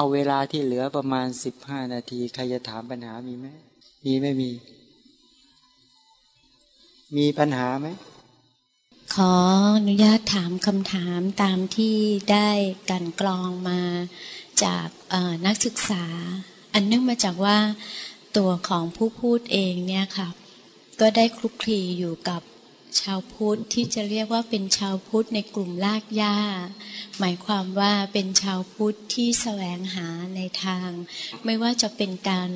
เอาเวลาที่เหลือประมาณสิบห้านาที ใครจะถามปัญหามีไหมมีไม่มี มีปัญหาไหม ขออนุญาตถามคำถามตามที่ได้กันกรองมาจากนักศึกษา อันเนื่องมาจากว่าตัวของผู้พูดเองเนี่ยค่ะก็ได้คลุกคลีอยู่กับ ชาวพุทธที่จะเรียกว่าเป็นชาวพุทธในกลุ่มลากย่า หมายความว่าเป็นชาวพุทธที่แสวงหาในทาง ไม่ว่าจะเป็นการ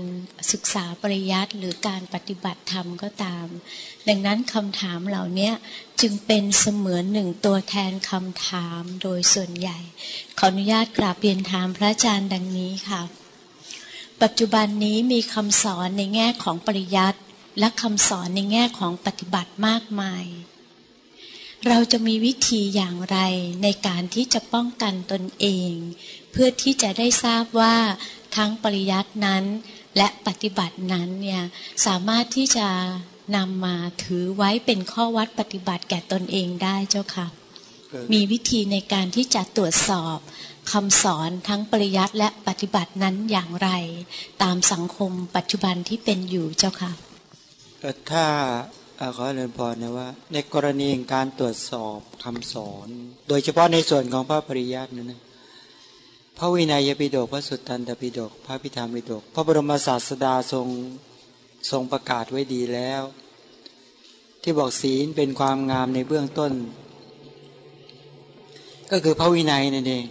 ศึกษาปริยัติหรือการปฏิบัติธรรมก็ตาม ดังนั้นคำถามเหล่านี้จึงเป็นเสมือนหนึ่งตัวแทนคำถามโดยส่วนใหญ่ ขออนุญาตกราบเรียนถามพระอาจารย์ดังนี้ค่ะ ปัจจุบันนี้มีคำสอนในแง่ของปริยัติ และคำสอนในแง่ของปฏิบัติมากมาย เราจะมีวิธีอย่างไรในการที่จะป้องกันตนเอง เพื่อที่จะได้ทราบว่าทั้งปริยัตินั้น และปฏิบัตินั้นเนี่ยสามารถที่จะนำมาถือไว้เป็นข้อวัดปฏิบัติแก่ตนเองได้เจ้าค่ะ มีวิธีในการที่จะตรวจสอบคำสอนทั้งปริยัติและปฏิบัตินั้นอย่างไร ตามสังคมปัจจุบันที่เป็นอยู่เจ้าค่ะ ถ้าขอเรียนพรนะว่า ในกรณีการตรวจสอบคำสอน โดยเฉพาะในส่วนของพระปริยัตินั้นนะพระวินัยปิฎกพระสุตตันตปิฎกพระพิธามปิฎกพระบรมศาสดาทรงทรงประกาศไว้ดีแล้ว ที่บอกศีลเป็นความงามในเบื้องต้น ก็คือพระวินัยนั่นเอง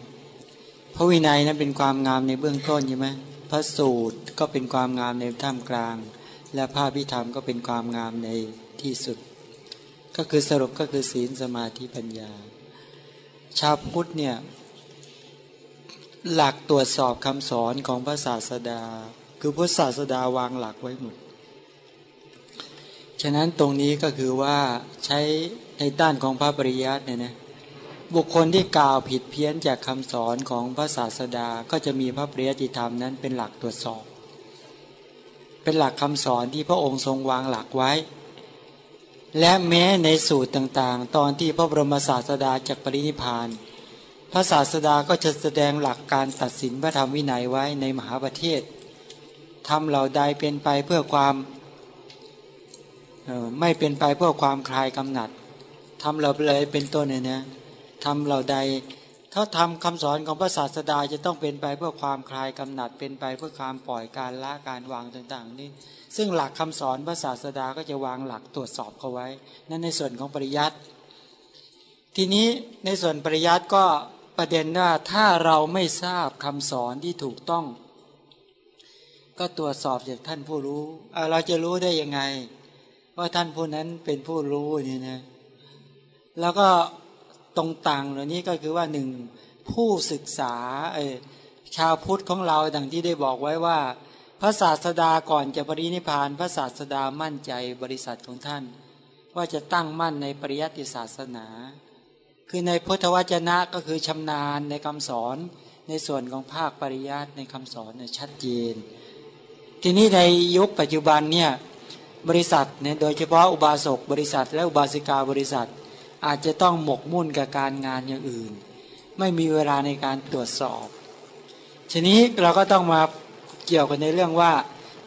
พระวินัยนั้นเป็นความงามในเบื้องต้นใช่ไหมพระสูตรก็เป็นความงามในท่ามกลาง และภาพพิธรรมก็เป็นความงามในที่สุด ก็คือสรุปก็คือศีลสมาธิปัญญา ชาวพุทธเนี่ย หลักตรวจสอบคำสอนของพระศาสดา คือพระศาสดาวางหลักไว้หมด ฉะนั้นตรงนี้ก็คือว่าใช้ในด้านของพระปริยัติเนี่ยนะบุคคลที่กล่าวผิดเพี้ยนจากคำสอนของพระศาสดาก็จะมีพระปริยัติธรรมนั้นเป็นหลักตรวจสอบ เป็นหลักคำสอนที่พระองค์ทรงวางหลักไว้ และแม้ในสูตรต่างๆ ตอนที่พระบรมศาสดาจากปรินิพาน พระศาสดาก็จะแสดงหลักการตัดสินพระธรรมวินัยไว้ในมหาประเทศทำเหล่าใดเป็นไปเพื่อความไม่เป็นไปเพื่อความคลายกำหนัดทำเราเลยเป็นต้นเนี่ยนะทำเหล่าใด ถ้าทำคำสอนของพระศาสดาจะต้องเป็นไปเพื่อความคลายกำหนัดเป็นไปเพื่อความปล่อยการละการวางต่างๆ นี่ซึ่งหลักคำสอนพระศาสดาก็จะวางหลักตรวจสอบเขาไว้ นั่นในส่วนของปริยัติ ทีนี้ในส่วนปริยัติก็ประเด็นว่าถ้าเราไม่ทราบคำสอนที่ถูกต้อง ก็ตรวจสอบจากท่านผู้รู้เราจะรู้ได้ยังไง ว่าท่านผู้นั้นเป็นผู้รู้นี่นะแล้วก็ ตรงต่างเหล่านี้ก็คือว่าหนึ่งผู้ศึกษาเอชาวพุทธของเราดังที่ได้บอกไว้ว่า พระศาสดาก่อนจะปรินิพาน พระศาสดามั่นใจบริษัทของท่าน ว่าจะตั้งมั่นในปริยัติศาสนา คือในพุทธวจนะก็คือชำนาญในคำสอนในส่วนของภาคปริยัติในคำสอนเนี่ยชัดเจน ทีนี้ในยุคปัจจุบันเนี่ยบริษัทเนี่ยโดยเฉพาะอุบาสกบริษัท และอุบาสิกาบริษัท อาจจะต้องหมกมุ่นกับการงานอย่างอื่น ไม่มีเวลาในการตรวจสอบ ทีนี้เราก็ต้องมาเกี่ยวกันในเรื่องว่า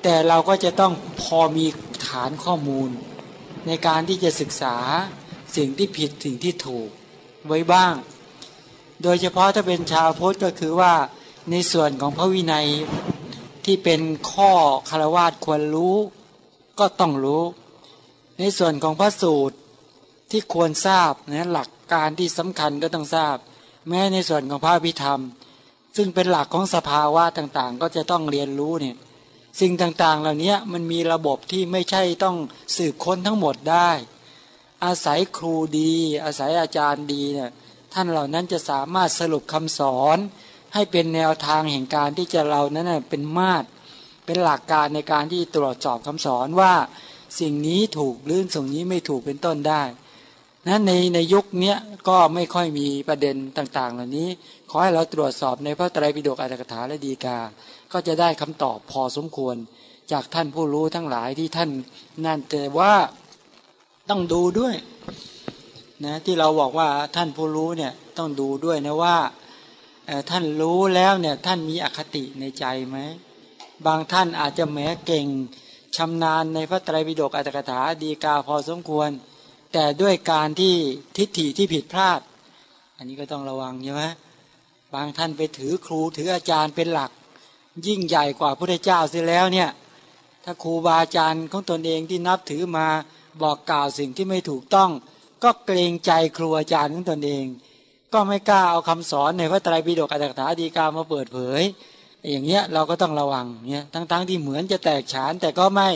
แต่เราก็จะต้องพอมีฐานข้อมูล ในการที่จะศึกษาสิ่งที่ผิดสิ่งที่ถูกไว้บ้าง โดยเฉพาะถ้าเป็นชาวพุทธก็คือว่าในส่วนของพระวินัยที่เป็นข้อคารวะควรรู้ ก็ต้องรู้ ในส่วนของพระสูตร ที่ควรทราบนะหลักการที่สำคัญก็ต้องทราบ แม้ในส่วนของพระพิธรรม ซึ่งเป็นหลักของสภาวะต่างๆ ก็จะต้องเรียนรู้เนี่ยสิ่งต่างๆ เหล่านี้มันมีระบบที่ไม่ใช่ต้องสืบค้นทั้งหมดได้ อาศัยครูดี อาศัยอาจารย์ดีเนี่ยท่านเหล่านั้นจะสามารถสรุปคำสอน ให้เป็นแนวทางแห่งการที่จะเรานั้นเป็นมาตรเป็นหลักการในการที่ตรวจสอบคำสอนว่าสิ่งนี้ถูกหรือสิ่งนี้ไม่ถูกเป็นต้นได้ นั้นในในยุคนี้ก็ไม่ค่อยมีประเด็นต่าง ๆ เหล่านี้ ขอให้เราตรวจสอบในพระไตรปิฎกอัตถกถาและดีกา ก็จะได้คำตอบพอสมควรจากท่านผู้รู้ทั้งหลายที่ท่านนั่นแต่ว่าต้องดูด้วยนะที่เราบอกว่าท่านผู้รู้เนี่ยต้องดูด้วยนะว่าท่านรู้แล้วเนี่ยท่านมีอคติในใจไหมบางท่านอาจจะแหมเก่งชำนาญในพระไตรปิฎกอัตถกถาดีกาพอสมควร แต่ด้วยการที่ทิฏฐิที่ผิดพลาด อันนี้ก็ต้องระวังใช่ไหมบางท่านไปถือครูถืออาจารย์เป็นหลัก ยิ่งใหญ่กว่าพระเจ้าเสียแล้วเนี่ยถ้าครูบาอาจารย์ของตนเองที่นับถือมาบอกกล่าวสิ่งที่ไม่ถูกต้อง ก็เกรงใจครูอาจารย์ของตนเอง ก็ไม่กล้าเอาคำสอนในพระไตรปิฎกอัตถกถาดีกามาเปิดเผย อย่างเงี้ยเราก็ต้องระวังเนี่ยทั้งๆทที่เหมือนจะแตกฉานแต่ก็ไม่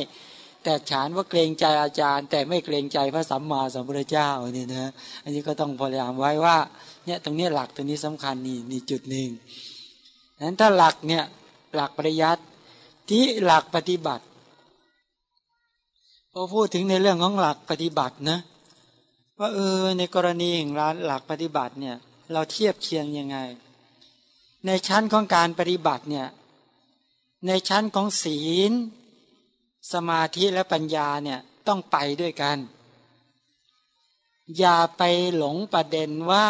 แตกฉานว่าเกรงใจอาจารย์ แต่ไม่เกรงใจพระสัมมาสัมพุทธเจ้าเนี่ยนะอันนี้ก็ต้องพยายามไว้ว่าเนี่ยตรงนี้หลักตรงนี้สำคัญนี่นี่จุดหนึ่งนั้นถ้าหลักเนี่ยหลักปริยัติที่หลักปฏิบัติพอพูดถึงในเรื่องของหลักปฏิบัตินะว่าเออในกรณีของร้านหลักปฏิบัติเนี่ยเราเทียบเคียงยังไง ในชั้นของการปฏิบัติเนี่ยในชั้นของศีล สมาธิและปัญญาเนี่ยต้องไปด้วยกัน อย่าไปหลงประเด็นว่า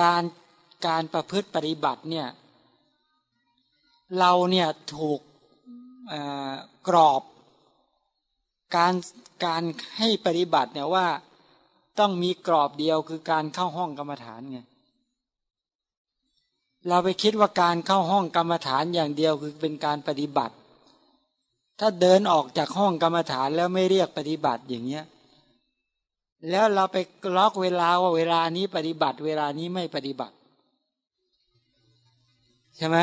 การการประพฤติปฏิบัติเนี่ยเราเนี่ยถูกกรอบการการให้ปฏิบัติเนี่ยว่าต้องมีกรอบเดียวคือการเข้าห้องกรรมฐานไงเราไปคิดว่าการเข้าห้องกรรมฐานอย่างเดียวคือเป็นการปฏิบัติ ถ้าเดินออกจากห้องกรรมฐานแล้วไม่เรียกปฏิบัติอย่างเงี้ย แล้วเราไปล็อกเวลาว่าเวลานี้ปฏิบัติ เวลานี้ไม่ปฏิบัติ ใช่ไหม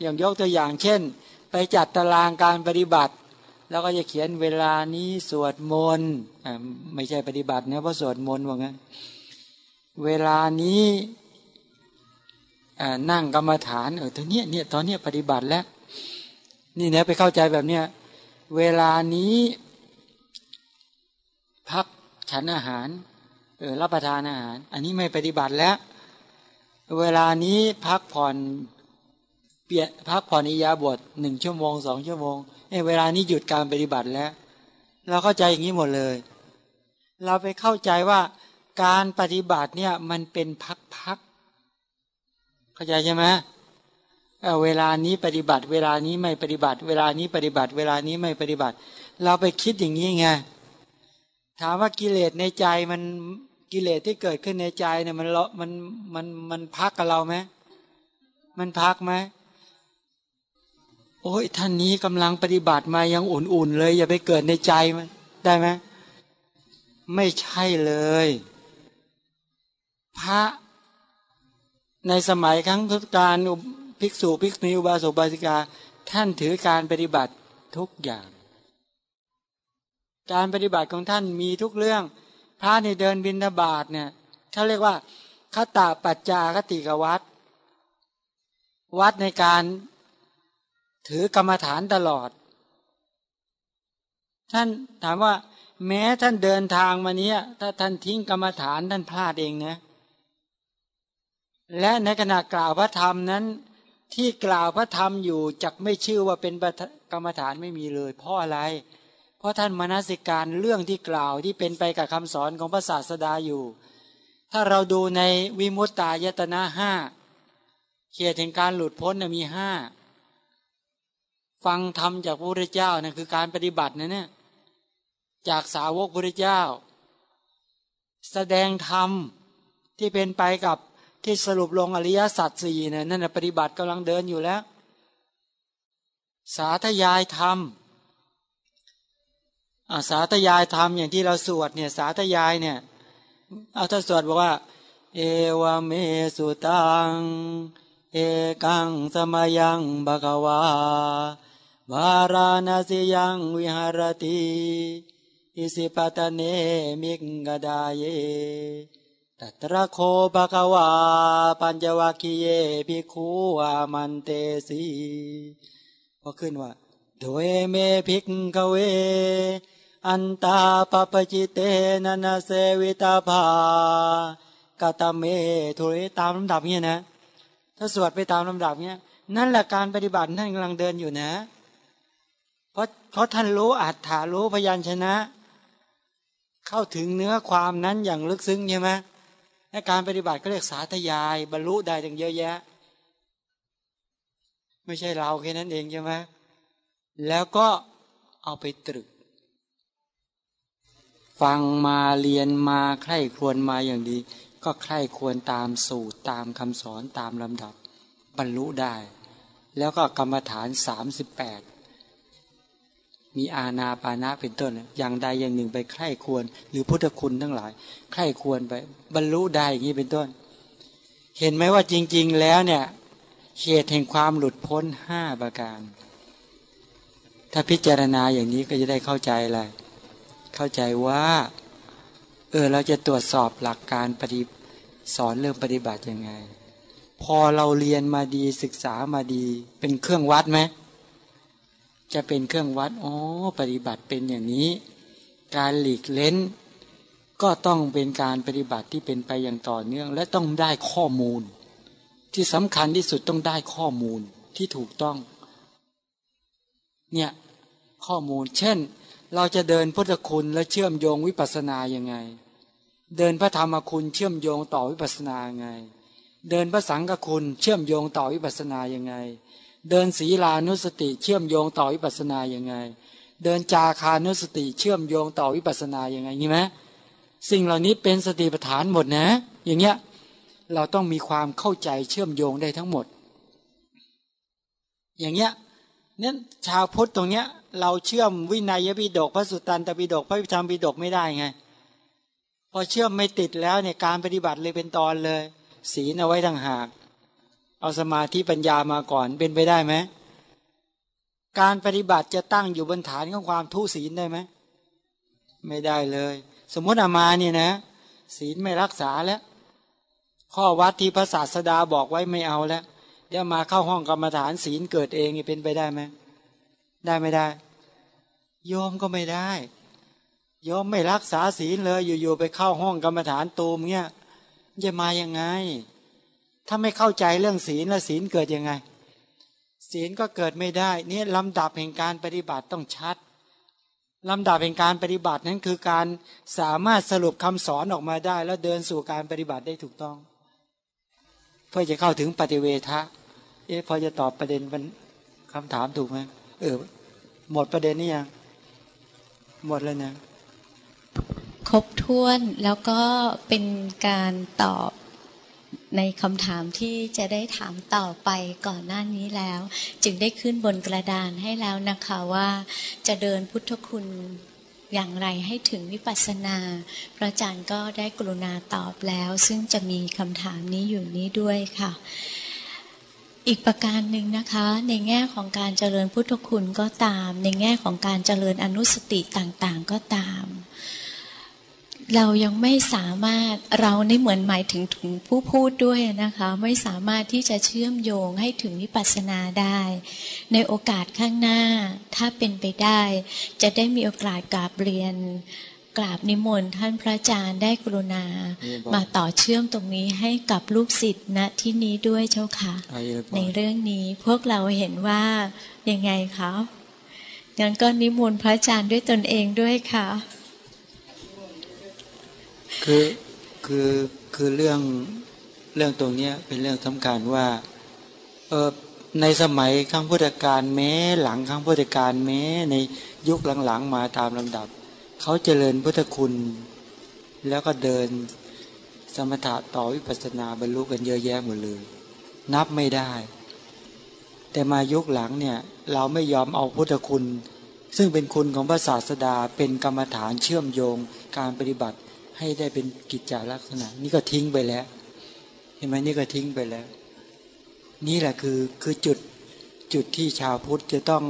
อย่างยกตัวอย่างเช่น ไปจัดตารางการปฏิบัติ แล้วก็จะเขียนเวลานี้สวดมนต์ไม่ใช่ปฏิบัตินะเพราะสวดมนต์ว่างั้นเวลานี้นั่งกรรมฐานเออตอนเนี้ยเนี่ยตอนเนี้ยปฏิบัติแล้ว นี่เนี่ยไปเข้าใจแบบเนี้ย เวลานี้ พักฉันอาหารเออรับประทานอาหาร อันนี้ไม่ปฏิบัติแล้ว เวลานี้พักผ่อนเปียพักผ่อนอิยาบทหนึ่งชั่วโมงสองชั่วโมงเอเวลานี้หยุดการปฏิบัติแล้ว เราเข้าใจอย่างนี้หมดเลย เราไปเข้าใจว่าการปฏิบัติเนี่ยมันเป็นพักเข้าใจใช่ไหม เวลานี้ปฏิบัติ เวลานี้ไม่ปฏิบัติ เวลานี้ปฏิบัติ เวลานี้ไม่ปฏิบัติ เราไปคิดอย่างนี้ไงถามว่ากิเลสในใจมันกิเลสที่เกิดขึ้นในใจเนี่ยมันละมันมันมันพักกับเราไหมมันพักไหมโอ้ยท่านนี้กำลังปฏิบัติมายังอุ่นๆเลย อย่าไปเกิดในใจมันได้ไหมไม่ใช่เลย พระในสมัยครั้งทุกการ ภิกษุภิกษุณีอุบาสกบาสิกา ท่านถือการปฏิบัติทุกอย่าง การปฏิบัติของท่านมีทุกเรื่อง พระในเดินบินบาตเนี่ยเขาเรียกว่าคตาปัจจาคติกวัดวัดในการถือกรรมฐานตลอด ท่านถามว่า แม้ท่านเดินทางมาเนี้ย ถ้าท่านทิ้งกรรมฐานท่านพลาดเองนะ และในขณะกล่าวพระธรรมนั้น ที่กล่าวพระธรรมอยู่จักไม่ชื่อว่าเป็นกรรมฐานไม่มีเลย เพราะอะไร เพราะท่านมนสิการเรื่องที่กล่าวที่เป็นไปกับคำสอนของพระศาสดาอยู่ ถ้าเราดูในวิมุตตายตนะห้าเขียนถึงการหลุดพ้นมีห้าฟังธรรมจากพระพุทธเจ้านะคือการปฏิบัตินะเนี่ยจากสาวกพระพุทธเจ้า แสดงธรรมที่เป็นไปกับ ที่สรุปลงอริยสัจสี่เนี่ยนั่นปฏิบัติกำลังเดินอยู่แล้ว สาธยายธรรมสาธยายธรรมอย่างที่เราสวดเนี่ยสาธยายเนี่ยเอาถ้าสวดบอกว่า เอวเมสุตังเอกังสมายังบากวาวาราณสิยังวิหารติอิสิปตะเนมิกกดาเย ตัตระโคภะคะวา ปัญจวัคคีเยภิกขุอามันเตสีก็ขึ้นว่าโดยเมภิกขเว อันตาปปจิเตนันเสวิตาภากตเมทุเรตามลำดับเนี้ยนะ ถ้าสวดไปตามลำดับเนี้ยนั่นแหละการปฏิบัติท่านกำลังเดินอยู่นะ เพราะเพราะท่านรู้อัตถารู้พยัญชนะ เข้าถึงเนื้อความนั้นอย่างลึกซึ้งใช่ไหม และการปฏิบัติก็เรียกสาธยายบรรลุได้ตั้งเยอะแยะ ไม่ใช่เราแค่นั้นเองใช่ไหมแล้วก็เอาไปตรึก ฟังมาเรียนมาใคร่ครวญมาอย่างดี ก็ใคร่ควรตามสูตรตามคำสอนตามลำดับ บรรลุได้ แล้วก็กรรมฐานสามสิบแปด มีอาณาปานะเป็นต้น อย่างใดอย่างหนึ่งไปใคร่ควร หรือพุทธคุณทั้งหลาย ใคร่ควรไป บรรลุได้อย่างนี้เป็นต้น เห็นไหมว่าจริง ๆ แล้วเนี่ยเหตุแห่งความหลุดพ้นห้าประการ ถ้าพิจารณาอย่างนี้ก็จะได้เข้าใจอะไร เข้าใจว่า เออเราจะตรวจสอบหลักการปฏิสอนเรื่องปฏิบัติยังไง พอเราเรียนมาดีศึกษามาดีเป็นเครื่องวัดไหม จะเป็นเครื่องวัดอ๋อปฏิบัติเป็นอย่างนี้ การหลีกเล้น ก็ต้องเป็นการปฏิบัติที่เป็นไปอย่างต่อเนื่อง และต้องได้ข้อมูล ที่สำคัญที่สุดต้องได้ข้อมูลที่ถูกต้องเนี่ยข้อมูล เช่น เราจะเดินพุทธคุณและเชื่อมโยงวิปัสสนายังไง เดินพระธรรมคุณเชื่อมโยงต่อวิปัสสนายังไง เดินพระสังฆคุณเชื่อมโยงต่อวิปัสสนายังไง เดินศีลานุสติเชื่อมโยงต่อวิปัสนาอย่างไง เดินจาคานุสติเชื่อมโยงต่อวิปัสนาอย่างไงนี่ไหมสิ่งเหล่านี้เป็นสติปัฏฐานหมดนะ อย่างเงี้ยเราต้องมีความเข้าใจเชื่อมโยงได้ทั้งหมด อย่างเงี้ยนี่ยชาวพุทธตรงเนี้ย เราเชื่อมวินัยปิฎกพระสุตตันตปิฎกพระวิธรรมปิฎกไม่ได้ไงพอเชื่อมไม่ติดแล้วเนี่ยการปฏิบัติเลยเป็นตอนเลย ศีลเอาไว้ต่างหาก เอาสมาธิปัญญามาก่อนเป็นไปได้ไหมการปฏิบัติจะตั้งอยู่บนฐานของความทุศีลได้ไหมไม่ได้เลย สมมติอามาเนี่ยนะ ศีลไม่รักษาแล้ว ข้อวัดที่พระศาสดาบอกไว้ไม่เอาแล้วเดี๋ยวมาเข้าห้องกรรมฐานศีลเกิดเองเป็นไปได้ไหมได้ไม่ได้ โยมก็ไม่ได้ โยมไม่รักษาศีลเลย อยู่ๆไปเข้าห้องกรรมฐานตูมเนี่ยจะมายังไง ถ้าไม่เข้าใจเรื่องศีลแล้วศีลเกิดยังไง ศีลก็เกิดไม่ได้นี่ลำดับแห่งการปฏิบัติต้องชัดลำดับแห่งการปฏิบัตินั้นคือการสามารถสรุปคำสอนออกมาได้ แล้วเดินสู่การปฏิบัติได้ถูกต้อง เพื่อจะเข้าถึงปฏิเวทะเอ๊ะพอจะตอบประเด็นมันคำถามถูกไหมเออหมดประเด็นนี้ยังหมดแล้วนะครบถ้วนแล้วก็เป็นการตอบ ในคำถามที่จะได้ถามต่อไปก่อนหน้านี้แล้ว จึงได้ขึ้นบนกระดานให้แล้วนะคะว่า จะเดินพุทธคุณอย่างไรให้ถึงวิปัสสนา พระอาจารย์ก็ได้กรุณาตอบแล้ว ซึ่งจะมีคำถามนี้อยู่นี้ด้วยค่ะ อีกประการหนึ่งนะคะ ในแง่ของการเจริญพุทธคุณก็ตาม ในแง่ของการเจริญอนุสติต่างๆก็ตาม เรายังไม่สามารถเรานี่เหมือนหมายถึงถึงผู้พูดด้วยนะคะ ไม่สามารถที่จะเชื่อมโยงให้ถึงวิปัสสนาได้ ในโอกาสข้างหน้าถ้าเป็นไปได้ จะได้มีโอกาสกราบเรียนกราบนิมนต์ท่านพระอาจารย์ได้กรุณา มาต่อเชื่อมตรงนี้ให้กับลูกศิษย์ณที่นี้ด้วยเจ้าค่ะ ในเรื่องนี้พวกเราเห็นว่ายังไงคะงั้นก็นิมนต์พระอาจารย์ด้วยตนเองด้วยค่ะ คือคือคือเรื่องเรื่องตรงนี้เป็นเรื่องสำคัญว่าเออในสมัยครั้งพุทธกาลแม้ หลังครั้งพุทธกาลแม้ ในยุคหลังๆมาตามลำดับ เขาเจริญพุทธคุณ แล้วก็เดินสมถะต่อวิปัสสนาบรรลุกันเยอะแยะหมดเลยนับไม่ได้ แต่มายุคหลังเนี่ย เราไม่ยอมเอาพุทธคุณ ซึ่งเป็นคุณของพระศาสดาเป็นกรรมฐานเชื่อมโยงการปฏิบัติ ให้ได้เป็นกิจจาลักษณะ นี่ก็ทิ้งไปแล้วเห็นไหมนี่ก็ทิ้งไปแล้ว นี่แหละคือคือจุดจุดที่ชาวพุทธจะต้อง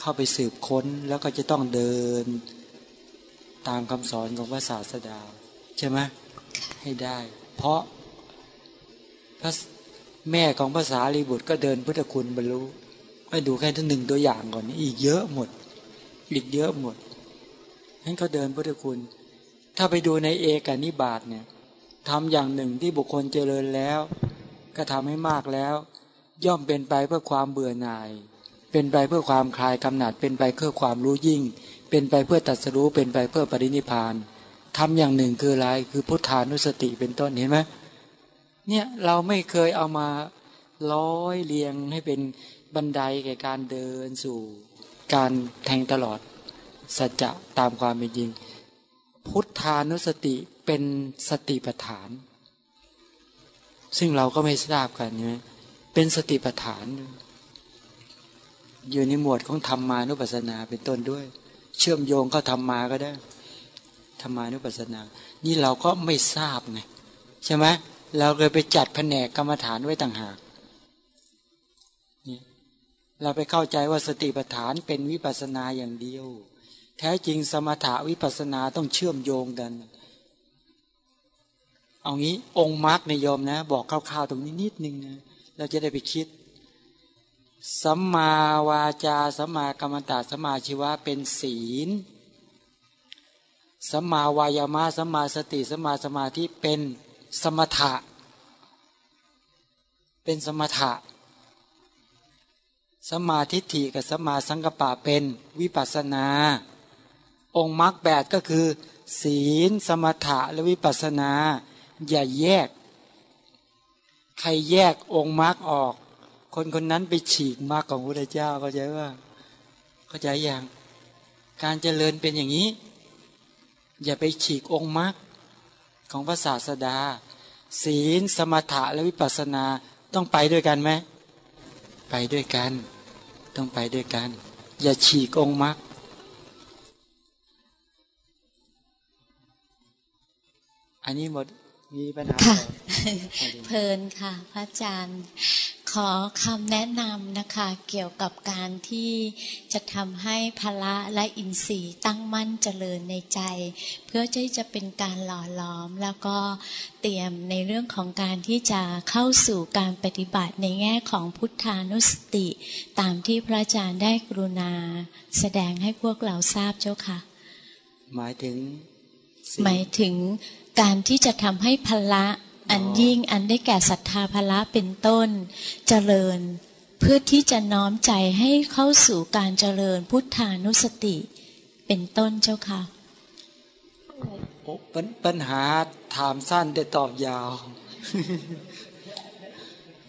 เข้าไปสืบค้นแล้วก็จะต้องเดินตามคำสอนของพระศาสดา ใช่ไหมให้ได้ เพราะพระแม่ของภาษาลีบุตรก็เดินพุทธคุณบรรลุให้ดูแค่ทั้งหนึ่งตัวอย่างก่อนอีกเยอะหมด อีกเยอะหมดให้เขาเดินพุทธคุณ ถ้าไปดูในเอกนิบาตเนี่ยทำอย่างหนึ่งที่บุคคลเจริญแล้ว ก็ทำให้มากแล้ว ย่อมเป็นไปเพื่อความเบื่อหน่าย เป็นไปเพื่อความคลายกำหนัด เป็นไปเพื่อความรู้ยิ่ง เป็นไปเพื่อตัดสรู้เป็นไปเพื่อปรินิพานทำอย่างหนึ่งคืออะไรคือพุทธานุสติเป็นต้นเห็นไหมเนี่ยเราไม่เคยเอามาร้อยเรียงให้เป็นบันไดแก่การเดินสู่ การแทงตลอดสัจจะตามความเป็นจริง พุทธานุสติเป็นสติปัฏฐาน ซึ่งเราก็ไม่ทราบกันใช่ไหมเป็นสติปัฏฐาน อยู่ในหมวดของธรรมานุปัสสนาเป็นต้นด้วย เชื่อมโยงก็ทำมาก็ได้ธรรมานุปัสสนา นี่เราก็ไม่ทราบไงใช่ไหมเราเลยไปจัดแผนกกรรมฐานไว้ต่างหากเราไปเข้าใจว่าสติปัฏฐานเป็นวิปัสสนาอย่างเดียว แท้จริงสมถาวิปัสนาต้องเชื่อมโยงกัน เอางี้องค์มรรคในโยมนะ บอกคร่าวๆตรงนี้นิดนึงนะเราจะได้ไปคิด สัมมาวาจาสัมมากรรมตาสัมมาชีวะเป็นศีล สัมมาวายามะสัมมาสติสัมมาสมาธิเป็นสมถะ เป็นสมถะสัมมาธิฏฐิกับสัมาสังกปะเป็นวิปัสนา องค์มรรคแปดก็คือ ศีลสมถะและวิปัสนา อย่าแยก ใครแยกองค์มรรคออก คนคนนั้นไปฉีกมรรคของพระเจ้าเข้าใจว่าเข้าใจอย่างการเจริญเป็นอย่างนี้ อย่าไปฉีกองค์มรรคของพระศาสดา ศีลสมถะและวิปัสนาต้องไปด้วยกันไหมไปด้วยกัน ต้องไปด้วยกัน อย่าฉีกองค์มรรค อันนี้หมดมีปัญหาค่ะเพลินค่ะ พระอาจารย์ ขอคำแนะนำนะคะ เกี่ยวกับการที่จะทำให้พละและอินทรีย์ตั้งมั่นเจริญในใจ เพื่อที่จะเป็นการหล่อล้อมแล้วก็เตรียมในเรื่องของการที่จะเข้าสู่การปฏิบัติในแง่ของพุทธานุสติ ตามที่พระอาจารย์ได้กรุณา แสดงให้พวกเราทราบเจ้าค่ะ หมายถึงศีล หมายถึงการที่จะทำให้พละอันอ๋อยิ่งอันได้แก่ศรัทธาพละเป็นต้น เจริญ เพื่อที่จะน้อมใจให้เข้าสู่การเจริญพุทธานุสติ เป็นต้นเจ้าค่ะโอ้ปัญปัญหาถามสั้นแต่ตอบยาว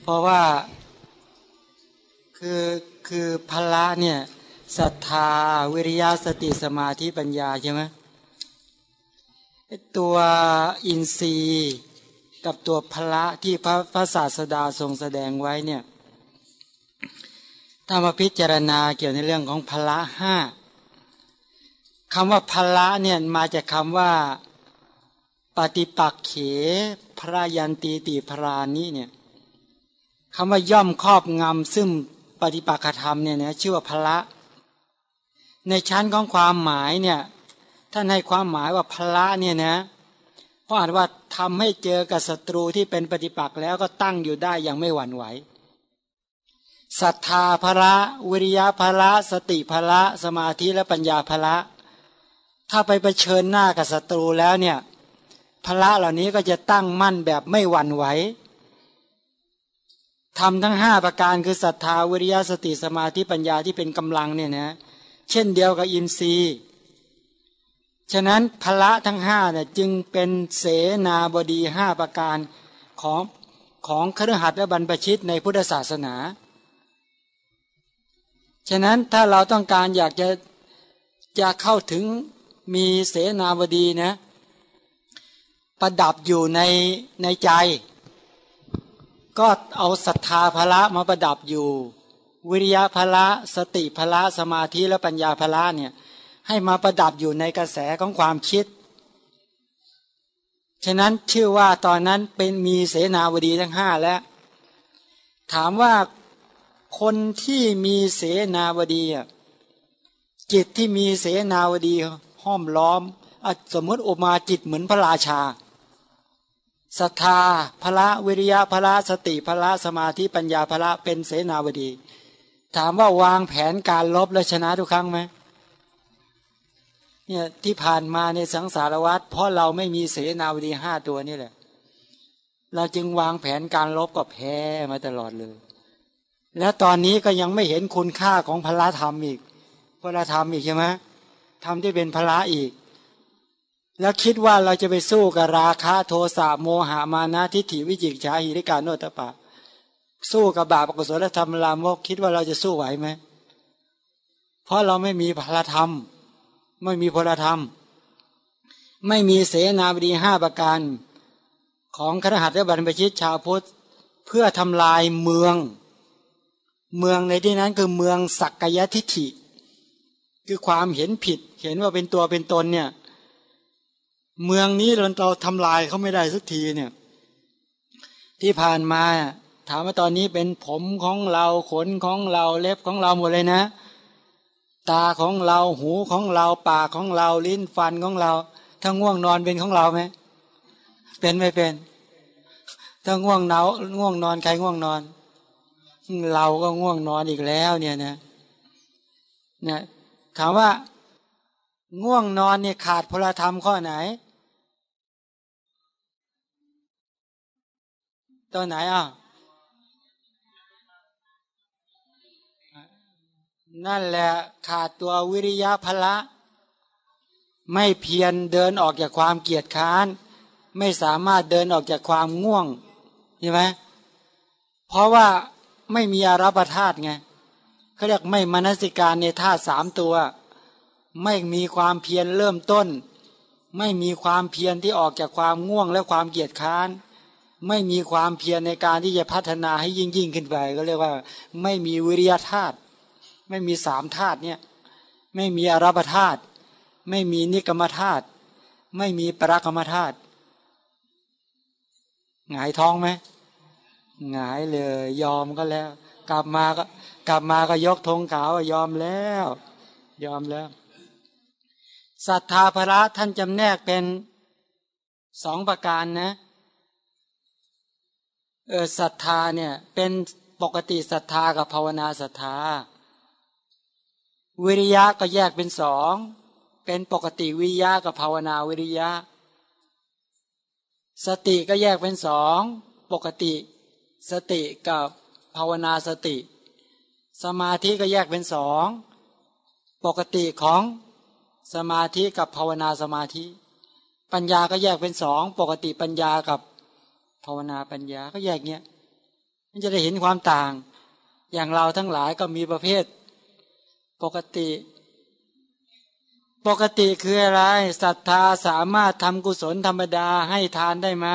เพราะว่าคือคือพละเนี่ยศรัทธาวิริยะสติสมาธิปัญญาใช่ไหมไอ้ ตัวอินทรีย์กับตัวพละที่พระพระศาสดาทรงแสดงไว้เนี่ยถ้ามาพิจารณาเกี่ยวในเรื่องของพละห้าคำว่าพละเนี่ยมาจากคำว่า ปฏิปักเขพระยันตีติพรานี้เนี่ยคำว่าย่อมครอบงำซึ่งปฏิปักษธรรมเนี่ยนะชื่อว่าพละ ในชั้นของความหมายเนี่ย ท่านให้ความหมายว่าพละเนี่ยนะเพราะอาจว่าทำให้เจอกับศัตรูที่เป็นปฏิปักษ์แล้วก็ตั้งอยู่ได้อย่างไม่หวั่นไหวศรัทธาพละวิริยะพละสติพละสมาธิและปัญญาพละถ้าไปเผชิญหน้ากับศัตรูแล้วเนี่ยพละเหล่านี้ก็จะตั้งมั่นแบบไม่หวั่นไหวทำทั้งห้าประการคือศรัทธาวิริยะสติสมาธิปัญญาที่เป็นกำลังเนี่ยนะเช่นเดียวกับอินทรีย์ ฉะนั้นพละทั้งห้าเนี่ยจึงเป็นเสนาบดีห้าประการของของครหัสและบรรพชิตในพุทธศาสนา ฉะนั้นถ้าเราต้องการอยากจะจะเข้าถึงมีเสนาบดีนะประดับอยู่ในในใจ ก็เอาศรัทธาพละมาประดับอยู่ วิริยะพละ สติพละ สมาธิและปัญญาพละเนี่ย ให้มาประดับอยู่ในกระแสของความคิด ฉะนั้นชื่อว่าตอนนั้นเป็นมีเสนาบดีทั้งห้าแล้ว ถามว่าคนที่มีเสนาบดีอะจิตที่มีเสนาบดีห้อมล้อมอสมมติโอมาจิตเหมือนพระราชาศรัทธาพละวิริยะพละสติพละสมาธิปัญญาพละเป็นเสนาบดี ถามว่าวางแผนการลบและชนะทุกครั้งไหม เนี่ยที่ผ่านมาในสังสารวัฏเพราะเราไม่มีเสนาบดีห้าตัวนี่แหละ เราจึงวางแผนการลบก็แพ้มาตลอดเลย แล้วตอนนี้ก็ยังไม่เห็นคุณค่าของพละธรรมอีกพละธรรมอีกใช่ไหมธรรมที่เป็นพละอีก แล้วคิดว่าเราจะไปสู้กับราคะโทสะโมหะมานะทิฏฐิวิจิกฉาหิริการโนตปะ สู้กับบาปกุศลธรรมลามกคิดว่าเราจะสู้ไหวไหมเพราะเราไม่มีพลธรรม ไม่มีพลธรรม ไม่มีเสนาบดีห้าประการของคณะหัตถบรรพชิตชาวพุทธเพื่อทำลายเมือง เมืองในที่นั้นคือเมืองสักกายทิฏฐิ คือความเห็นผิด เห็นว่าเป็นตัวเป็นตนเนี่ย เมืองนี้เราทำลายเขาไม่ได้สักทีเนี่ย ที่ผ่านมาถามว่าตอนนี้เป็นผมของเราขนของเราเล็บของเราหมดเลยนะ ตาของเราหูของเราปากของเราลิ้นฟันของเรา ถ้าง่วงนอนเป็นของเราไหมเป็นไม่เป็น ถ้าง่วงเนาง่วงนอนใครง่วงนอน เราก็ง่วงนอนอีกแล้ว เนี่ยนะเนี่ยถามว่า ง่วงนอนเนี่ยขาดพลธรรมข้อไหนตัวไหนอะ นั่นแหละขาดตัววิริยะพละ ไม่เพียรเดินออกจากความเกียจค้าน ไม่สามารถเดินออกจากความง่วงใช่ไหมเพราะว่าไม่มีอารัปธาตุไงเขาเรียกไม่มนสิการในธาตุสามตัว ไม่มีความเพียรเริ่มต้น ไม่มีความเพียรที่ออกจากความง่วงและความเกียจค้านไม่มีความเพียรในการที่จะพัฒนาให้ยิ่งยิ่งขึ้นไป ก็เรียกว่า ไม่มีวิริยธาตุ ไม่มีสามธาตุเนี่ยไม่มีอารัปธาตุไม่มีนิกรรมธาตุไม่มีปรากรรมธาตุหงายท้องไหมหงายเลย ยอมก็แล้ว กลับมาก็ กลับมาก็ยกธงขาวยอมแล้ว ยอมแล้วศรัทธาพระท่านจำแนกเป็นสองประการนะเออศรัทธาเนี่ยเป็นปกติศรัทธากับภาวนาศรัทธา วิริยะก็แยกเป็นสอง เป็นปกติวิริยะกับภาวนาวิริยะ สติก็แยกเป็นสอง ปกติ สติกับภาวนาสติ สมาธิก็แยกเป็นสอง ปกติของสมาธิกับภาวนาสมาธิ ปัญญาก็แยกเป็นสอง ปกติปัญญากับภาวนาปัญญาก็แยกเนี้ยมันจะได้เห็นความต่าง อย่างเราทั้งหลายก็มีประเภท ปกติ ปกติคืออะไรศรัทธาสามารถทำกุศลธรรมดาให้ทานได้ไหม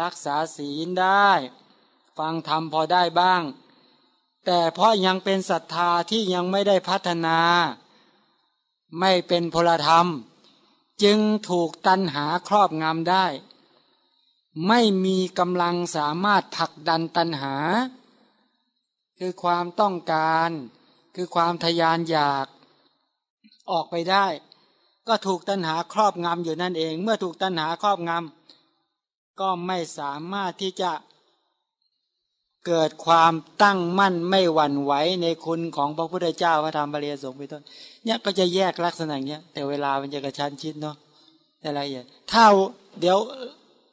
รักษาศีลได้ ฟังธรรมพอได้บ้าง แต่เพราะยังเป็นศรัทธาที่ยังไม่ได้พัฒนา ไม่เป็นพลธรรม จึงถูกตันหาครอบงำได้ ไม่มีกำลังสามารถผลักดันตันหา คือความต้องการ คือความทยานอยากออกไปได้ ก็ถูกตัณหาครอบงำอยู่นั่นเอง เมื่อถูกตัณหาครอบงำก็ไม่สามารถที่จะเกิดความตั้งมั่นไม่หวั่นไหวในคุณของพระพุทธเจ้าพระธรรมบริยสงฆ์ไปต้นเนี่ยก็จะแยกลักษณะเนี้ยแต่เวลามันจะกระชั้นชิดเนาะอะไรอย่างถ้าเดี๋ยว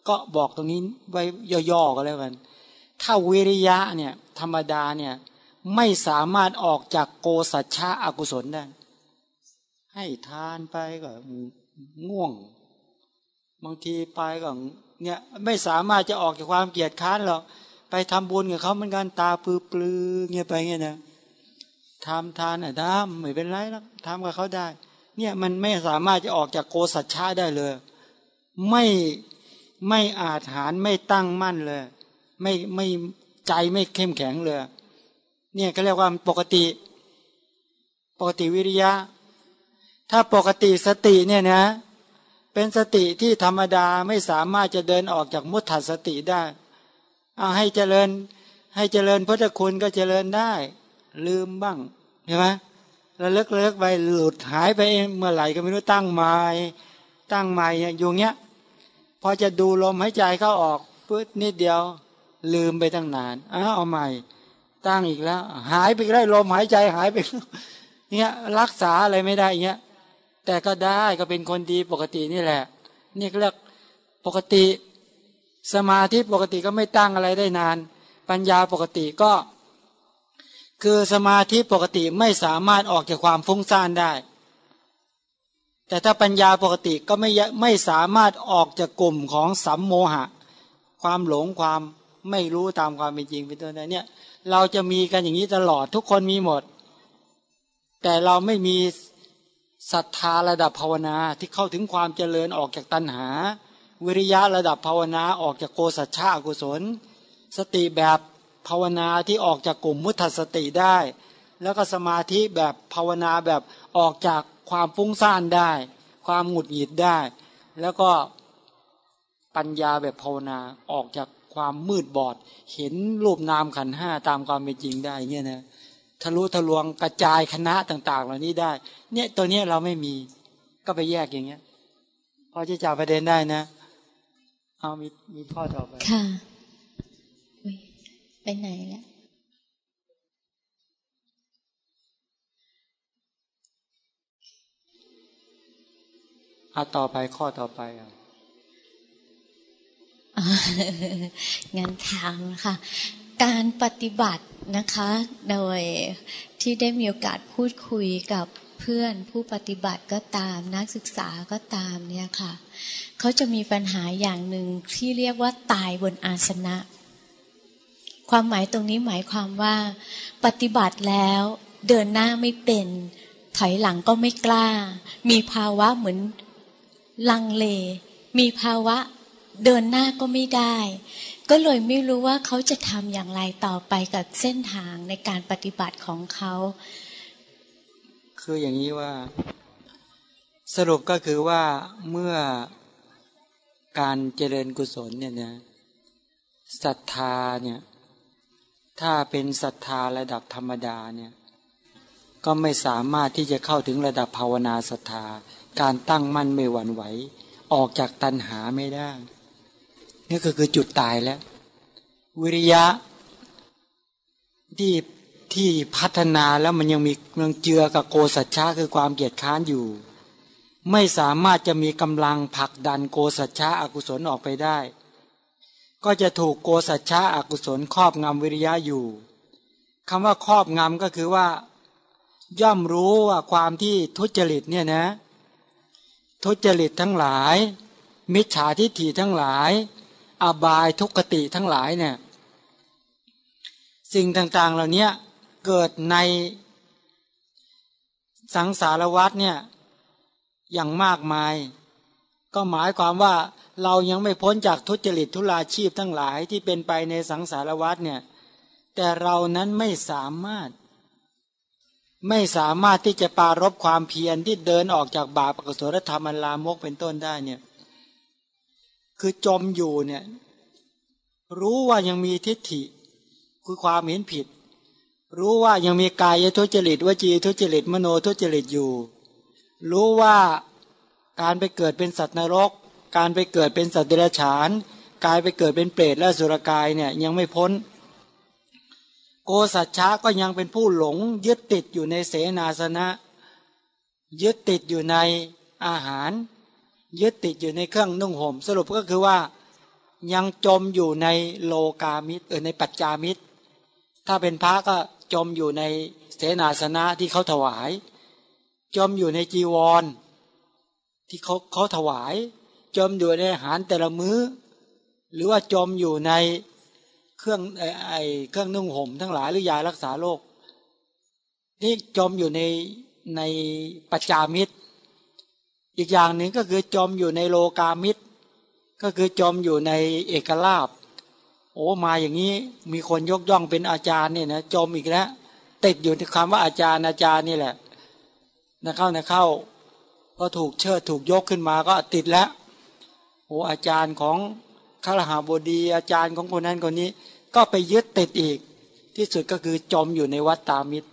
ก็บอกตรงนี้ไว้ย่อๆก็แล้วกัน ถ้าวิริยะเนี่ยธรรมดาเนี่ย ไม่สามารถออกจากโกสัจฉะอกุศลได้ ให้ทานไปก็ง่วง บางทีไปก็เนี่ยไม่สามารถจะออกจากความเกลียดค้านหรอกไปทำบุญกับเขาเหมือนกันตาปลือปลือเงี้ยไปเงี้ยนะทำทานอะทำไม่เป็นไรแล้วทำกับเขาได้ เนี่ยมันไม่สามารถจะออกจากโกสัจฉะได้เลย ไม่ไม่อาจหารไม่ตั้งมั่นเลย ไม่ไม่ใจไม่เข้มแข็งเลย เนี่ยก็เรียกว่าปกติ ปกติวิริยะ ถ้าปกติสติเนี่ยนะ เป็นสติที่ธรรมดาไม่สามารถจะเดินออกจากมุตถสติได้ เอาให้เจริญให้เจริญพุทธคุณก็เจริญได้ ลืมบ้างเห็นไหมแล้วเลิกเลิกไปหลุดหายไปเมื่อไหร่ก็ไม่รู้ตั้งใหม่ตั้งใหม่อยู่เงี้ยพอจะดูลมหายใจเข้าออกปึ๊ดนิดเดียว ลืมไปตั้งนานอ้าวเอาใหม่ ตั้งอีกแล้ว หายไปได้ลมหายใจหายไปเนี่ยรักษาอะไรไม่ได้เงี้ยแต่ก็ได้ก็เป็นคนดีปกตินี่แหละ นี่เรียกปกติสมาธิปกติก็ไม่ตั้งอะไรได้นาน ปัญญาปกติก็ คือสมาธิปกติไม่สามารถออกจากความฟุ้งซ่านได้ แต่ถ้าปัญญาปกติก็ไม่ไม่สามารถออกจากกลุ่มของสัมโมหะ ความหลงความไม่รู้ตามความเป็นจริงเป็นต้นเนี่ย เราจะมีกันอย่างนี้ตลอดทุกคนมีหมด แต่เราไม่มีศรัทธาระดับภาวนาที่เข้าถึงความเจริญออกจากตัณหา วิริยะระดับภาวนาออกจากโกสัจฉากุศล สติแบบภาวนาที่ออกจากกลุ่มมุทสติได้ แล้วก็สมาธิแบบภาวนาแบบออกจากความฟุ้งซ่านได้ ความหงุดหงิดได้ แล้วก็ปัญญาแบบภาวนาออกจาก ความมืดบอด เห็นรูปนามขันห้าตามความเป็นจริงได้เงี้ยนะทะลุทะลวงกระจายคณะต่าง ๆ เหล่านี้ได้ เนี่ยตัวเนี้ยเราไม่มีก็ไปแยกอย่างเงี้ย พอจะจับประเด็นได้นะเอามีมีข้อต่อไปค่ะไปไหนแล้วอาต่อไปข้อต่อไปอะ งานถามค่ะ การปฏิบัตินะคะโดยที่ได้มีโอกาสพูดคุยกับเพื่อนผู้ปฏิบัติก็ตาม นักศึกษาก็ตามเนี่ยค่ะเขาจะมีปัญหาอย่างหนึ่งที่เรียกว่าตายบนอาสนะ ความหมายตรงนี้หมายความว่า ปฏิบัติแล้วเดินหน้าไม่เป็น ถอยหลังก็ไม่กล้า มีภาวะเหมือนลังเล มีภาวะ เดินหน้าก็ไม่ได้ ก็เลยไม่รู้ว่าเขาจะทำอย่างไรต่อไปกับเส้นทางในการปฏิบัติของเขา คืออย่างนี้ว่า สรุปก็คือว่าเมื่อการเจริญกุศลเนี่ยนะศรัทธาเนี่ยถ้าเป็นศรัทธาระดับธรรมดาเนี่ยก็ไม่สามารถที่จะเข้าถึงระดับภาวนาศรัทธา การตั้งมั่นไม่หวั่นไหว ออกจากตัณหาไม่ได้ นี่ก็คือจุดตายแล้ว วิริยะที่ที่พัฒนาแล้วมันยังมีเมืองเจือกับโกสัจฉะคือความเกียดค้านอยู่ ไม่สามารถจะมีกำลังผลักดันโกสัจฉะอกุศลออกไปได้ ก็จะถูกโกสัจฉะอกุศลครอบงำวิริยะอยู่คำว่าครอบงำก็คือว่า ย่อมรู้ว่าความที่ทุจริตเนี่ยนะ ทุจริตทั้งหลาย มิจฉาทิฏฐิทั้งหลาย อบายทุกขติทั้งหลายเนี่ยสิ่งต่างๆเหล่านี้เกิดในสังสารวัฏเนี่ยอย่างมากมาย ก็หมายความว่าเรายังไม่พ้นจากทุจริตทุลาชีพทั้งหลายที่เป็นไปในสังสารวัฏเนี่ยแต่เรานั้นไม่สามารถ ไม่สามารถที่จะปารบความเพียรที่เดินออกจากบาปกุศลธรรมลามกเป็นต้นได้เนี่ย คือจมอยู่เนี่ย รู้ว่ายังมีทิฏฐิ คือความเห็นผิด รู้ว่ายังมีกายทุจริตวจีทุจริตมโนทุจริตอยู่ รู้ว่าการไปเกิดเป็นสัตว์นรก การไปเกิดเป็นสัตว์เดรัจฉานกายไปเกิดเป็นเปรตและสุรกายเนี่ยยังไม่พ้น โกสัจฉะก็ยังเป็นผู้หลง ยึดติดอยู่ในเสนาสนะ ยึดติดอยู่ในอาหาร ยึดติดอยู่ในเครื่องนุ่งห่ม สรุปก็คือว่ายังจมอยู่ในโลกามิตรเออในปัจจามิตร ถ้าเป็นพระก็จมอยู่ในเสนาสนะที่เขาถวาย จมอยู่ในจีวร ที่เขาเขาถวาย จมอยู่ในอาหารแต่ละมื้อ หรือว่าจมอยู่ในเครื่องไอไอเครื่องนุ่งห่ม ทั้งหลายหรือยารักษาโรคนี่จมอยู่ในในปัจจามิตร อีกอย่างหนึ่งก็คือจมอยู่ในโลกามิตร ก็คือจมอยู่ในเอกลาบโอ้มาอย่างนี้มีคนยกย่องเป็นอาจารย์เนี่ยนะจมอีกแล้วติดอยู่ที่คำว่าอาจารย์อาจารย์นี่แหละนะเข้านะเข้าพอถูกเชิดถูกยกขึ้นมาก็ติดแล้วโอ้อาจารย์ของข้าราชบดีอาจารย์ของคนนั้นคนนี้ ก็ไปยึดติดอีก ที่สุดก็คือจมอยู่ในวัดตามิตร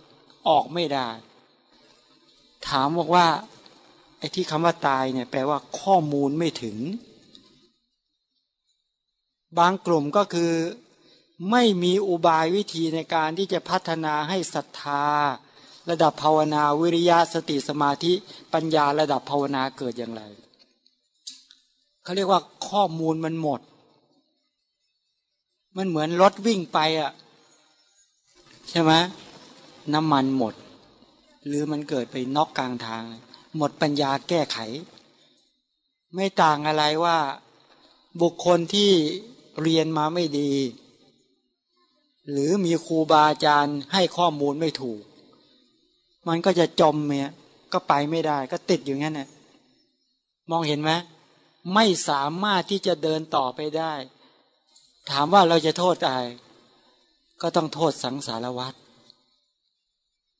ออกไม่ได้ ถามบอกว่า อ้ที่คำว่าตายเนี่ยแปลว่าข้อมูลไม่ถึง บางกลุ่มก็คือไม่มีอุบายวิธีในการที่จะพัฒนาให้ศรัทธา ระดับภาวนาวิริยะสติสมาธิปัญญาระดับภาวนาเกิดอย่างไรเขาเรียกว่าข้อมูลมันหมด มันเหมือนรถวิ่งไปอะใช่ไหมน้ำมันหมด หรือมันเกิดไปนอกกลางทาง หมดปัญญาแก้ไข ไม่ต่างอะไรว่าบุคคลที่เรียนมาไม่ดี หรือมีครูบาอาจารย์ให้ข้อมูลไม่ถูก มันก็จะจมเนี่ยก็ไปไม่ได้ ก็ติดอยู่งั้นน่ะมองเห็นไหมไม่สามารถที่จะเดินต่อไปได้ ถามว่าเราจะโทษอะไรก็ต้องโทษสังสารวัตร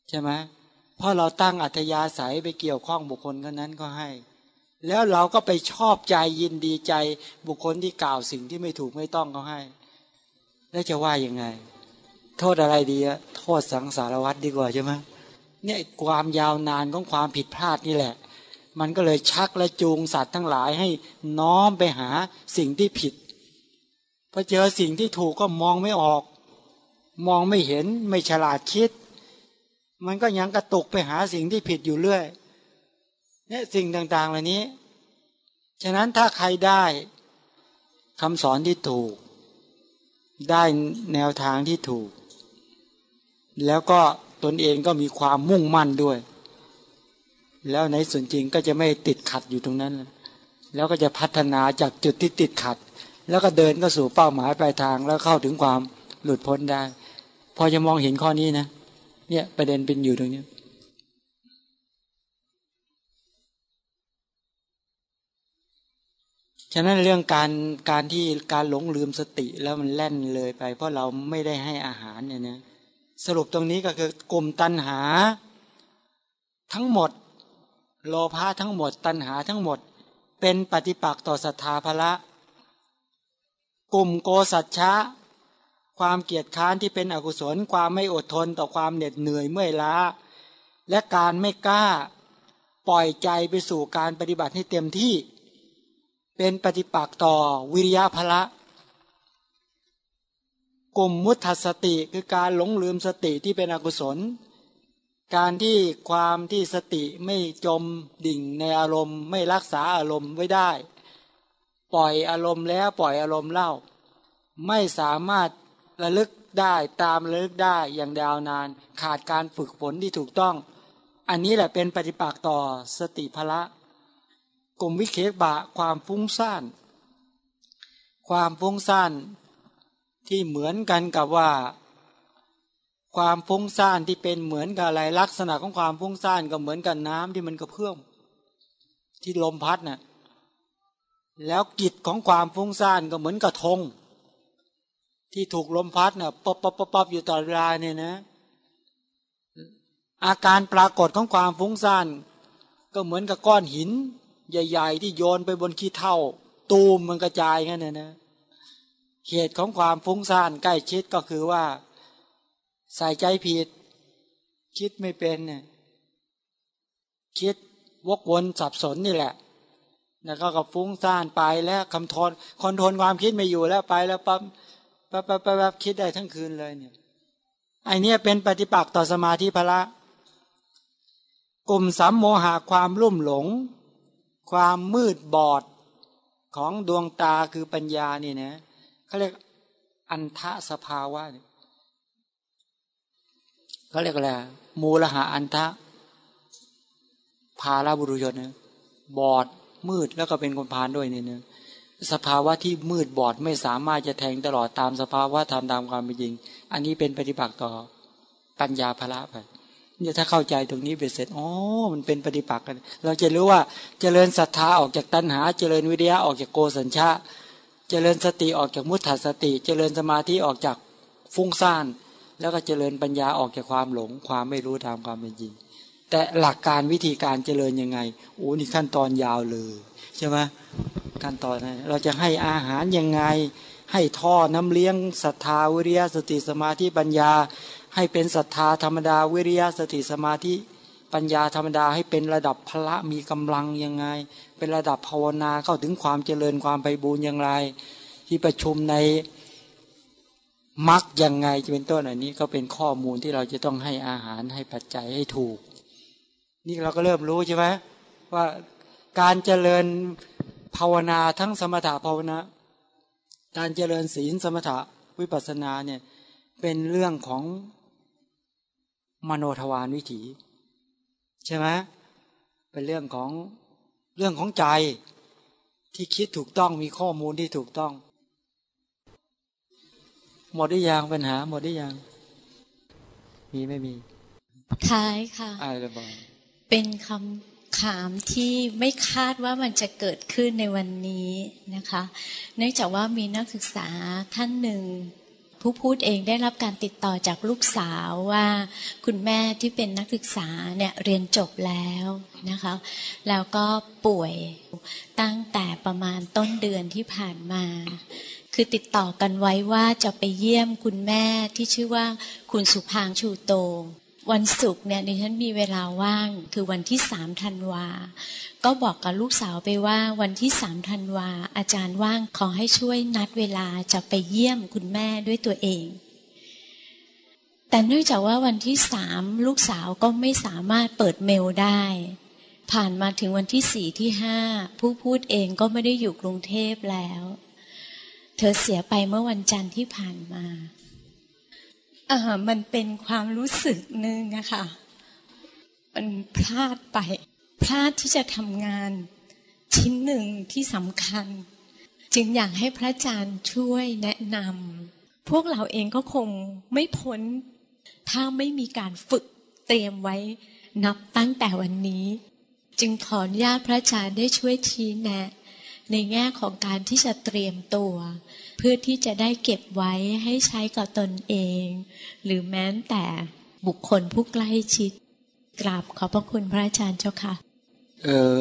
ใช่ไหม เพราะเราตั้งอัธยาศัยไปเกี่ยวข้องบุคคลคนนั้นก็ให้ แล้วเราก็ไปชอบใจยินดีใจบุคคลที่กล่าวสิ่งที่ไม่ถูกไม่ต้องก็ให้ แล้วจะว่ายังไง โทษอะไรดีอะโทษสังสารวัตรดีกว่าใช่ไหมเนี่ยความยาวนานของความผิดพลาดนี่แหละ มันก็เลยชักและจูงสัตว์ทั้งหลายให้น้อมไปหาสิ่งที่ผิดพอเจอสิ่งที่ถูกก็มองไม่ออก มองไม่เห็นไม่ฉลาดคิด มันก็ยังกระตุกไปหาสิ่งที่ผิดอยู่เรื่อยเนี่ยสิ่งต่างๆเหล่านี้ ฉะนั้นถ้าใครได้คำสอนที่ถูก ได้แนวทางที่ถูก แล้วก็ตนเองก็มีความมุ่งมั่นด้วย แล้วในส่วนจริงก็จะไม่ติดขัดอยู่ตรงนั้น แล้วก็จะพัฒนาจากจุดที่ติดขัด แล้วก็เดินก็สู่เป้าหมายปลายทางแล้วเข้าถึงความหลุดพ้นได้ พอจะมองเห็นข้อนี้นะ เนี่ย ประเด็นเป็นอยู่ตรงนี้ฉะนั้นเรื่องการการที่การหลงลืมสติแล้วมันแล่นเลยไป เพราะเราไม่ได้ให้อาหารเนี่ยนะสรุปตรงนี้ก็คือกลุ่มตันหา ทั้งหมด โลภะทั้งหมด ตันหาทั้งหมด เป็นปฏิปักษ์ต่อศรัทธาภละ กลุ่มโกสัจฉะ ความเกียจค้านที่เป็นอกุศล ความไม่อดทนต่อความเหน็ดเหนื่อยเมื่อยล้า และการไม่กล้าปล่อยใจไปสู่การปฏิบัติให้เต็มที่ เป็นปฏิปักษ์ต่อวิริยะพละ กลุ่มมุทัสติคือการหลงลืมสติที่เป็นอกุศล การที่ความที่สติไม่จมดิ่งในอารมณ์ ไม่รักษาอารมณ์ไว้ได้ ปล่อยอารมณ์แล้วปล่อยอารมณ์เล่า ไม่สามารถ ระลึกได้ตามระลึกได้อย่างยาวนาน ขาดการฝึกฝนที่ถูกต้อง อันนี้แหละเป็นปฏิปักษ์ต่อสติภละกลมวิเคบะความฟุ้งซ่านความฟุ้งซ่านที่เหมือนกันกับว่า ความฟุ้งซ่านที่เป็นเหมือนกับอะไรลักษณะของความฟุ้งซ่านก็เหมือนกับน้ำที่มันกระเพื่อมที่ลมพัดนะ่ะแล้วกิจของความฟุ้งซ่านก็เหมือนกับธง ที่ถูกลมพัดเนี่ยป๊อบป๊อบป๊บบอยู่ตลอดเวลาเนี่ยนะ อาการปรากฏของความฟุ้งซ่านก็เหมือนกับก้อนหิน ใหญ่ ๆ ที่โยนไปบนขี้เท่าตูมมันกระจายงั้นเนี่ยนะเหตุของความฟุ้งซ่านใกล้ชิดก็คือว่า ใส่ใจผิด คิดไม่เป็นเนี่ยคิดวกวนสับสนนี่แหละแล้วก็กับฟุ้งซ่านไปแล้วคำทนคอนโทรลความคิดไม่อยู่แล้วไปแล้วปั๊บ ป๊บป๊บป๊บคิดได้ทั้งคืนเลยเนี่ยไอเนี้ยเป็นปฏิปักษ์ต่อสมาธิพละ กลุ่มสัมโมหะความลุ่มหลง ความมืดบอดของดวงตาคือปัญญานี่นะเขาเรียกอันทะสภาวะเขาเรียกอะไรมูลหะอันทะพาลาบุรุษเนี่ยบอดมืดแล้วก็เป็นคนพานด้วยเนี่ย สภาวะที่มืดบอดไม่สามารถจะแทงตลอดตามสภาวะธรรมตามความเป็นจริง อันนี้เป็นปฏิบัติต่อปัญญาภละไปเนี่ยถ้าเข้าใจตรงนี้เบ็ดเสร็จอ๋อมันเป็นปฏิปักษ์กัน เราจะรู้ว่าเจริญศรัทธาออกจากตัณหา เจริญวิทยาออกจากโกสัญชาเจริญสติออกจากมุตถสติ เจริญสมาธิออกจากฟุ้งซ่าน แล้วก็เจริญปัญญาออกจากความหลง ความไม่รู้ตามความเป็นจริง แต่หลักการวิธีการเจริญยังไงโอ้นี่ขั้นตอนยาวเลยใช่ไหม ขั้นตอนนะเราจะให้อาหารยังไง ให้ท่อน้ำเลี้ยงศรัทธาวิริยะสติสมาธิปัญญา ให้เป็นศรัทธาธรรมดาวิริยะสติสมาธิปัญญาธรรมดาให้เป็นระดับพละมีกำลังยังไง เป็นระดับภาวนาเข้าถึงความเจริญความไปบูญอย่างไร ที่ประชุมในมักยังไงจะเป็นต้นอันนี้ก็เป็นข้อมูลที่เราจะต้องให้อาหารให้ปัจจัยให้ถูก นี่เราก็เริ่มรู้ใช่ไหมว่าการเจริญ ภาวนาทั้งสมถะภาวนาการเจริญศีลสมถะวิปัสสนาเนี่ยเป็นเรื่องของมโนทวารวิถีใช่ไหมเป็นเรื่องของเรื่องของใจที่คิดถูกต้องมีข้อมูลที่ถูกต้อง หมดได้ยังปัญหา หมดได้ยัง มีไม่มีท้ายค่ะอ่าเลยบอกเป็นคำ ถามที่ไม่คาดว่ามันจะเกิดขึ้นในวันนี้นะคะ เนื่องจากว่ามีนักศึกษาท่านหนึ่ง ผู้พูดเองได้รับการติดต่อจากลูกสาวว่า คุณแม่ที่เป็นนักศึกษาเนี่ยเรียนจบแล้วนะคะ แล้วก็ป่วยตั้งแต่ประมาณต้นเดือนที่ผ่านมาคือติดต่อกันไว้ว่าจะไปเยี่ยมคุณแม่ที่ชื่อว่าคุณสุพางชูโต วันศุกร์เนี่ยดิฉันมีเวลาว่างคือวันที่สามธันวา ก็บอกกับลูกสาวไปว่าวันที่สามธันวา อาจารย์ว่างขอให้ช่วยนัดเวลาจะไปเยี่ยมคุณแม่ด้วยตัวเอง แต่เนื่องจากว่าวันที่สามลูกสาวก็ไม่สามารถเปิดเมลได้ ผ่านมาถึงวันที่สี่ที่ห้าผู้พูดเองก็ไม่ได้อยู่กรุงเทพแล้ว เธอเสียไปเมื่อวันจันทร์ที่ผ่านมา อ่ามันเป็นความรู้สึกหนึ่งอะค่ะ มันพลาดไป พลาดที่จะทำงาน ชิ้นหนึ่งที่สำคัญ จึงอยากให้พระอาจารย์ช่วยแนะนำพวกเราเองก็คงไม่พ้น ถ้าไม่มีการฝึกเตรียมไว้นับตั้งแต่วันนี้ จึงขออนุญาตพระอาจารย์ได้ช่วยชี้แนะ ในแง่ของการที่จะเตรียมตัว เพื่อที่จะได้เก็บไว้ให้ใช้กับตนเอง หรือแม้แต่บุคคลผู้ใกล้ชิด กราบขอพระคุณพระอาจารย์เจ้าค่ะ เออ